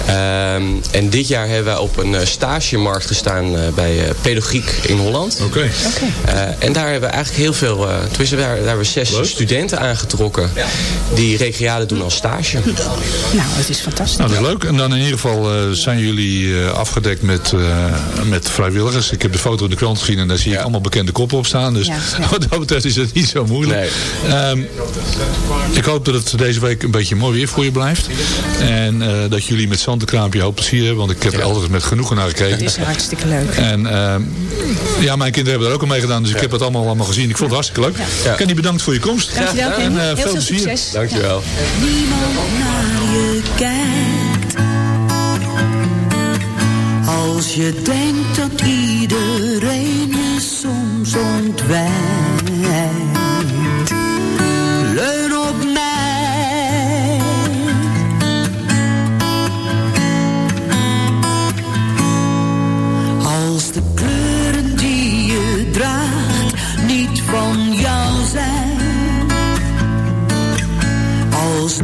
Ehm, en dit jaar hebben wij op een eh, stagemarkt gestaan eh, bij eh, Pedagogiek in Holland. Oké. Eh, en daar hebben we eigenlijk heel veel... eh tenminste, daar, daar hebben we zes studenten aangetrokken... die recreade doen als stage. nou, het is fantastisch. Nou, dat is leuk. En dan in ieder geval eh, zijn jullie eh, afgedekt met, eh, met vrijwilligers. Ik heb de foto in de krant gezien en daar zie ik allemaal bekende koppen op staan. Dus Ja, ja. Dat betreft is het niet zo moeilijk. Ehm, ik hoop dat het deze week een beetje mooi weer voor je blijft. En eh, dat jullie met Zantenkraampje hoop plezier hebben. Want ik heb er altijd met genoegen naar gekeken. Het is hartstikke leuk. En ehm, ja, mijn kinderen hebben er ook al mee gedaan. Dus ik heb het allemaal, allemaal gezien. Ik vond het hartstikke leuk. Ja. Kenny, bedankt voor je komst. Dankjewel, En eh, Heel veel veel plezier. succes. Dankjewel. niemand naar je kijkt. Als je denkt dat iedereen je soms ontwijkt. Als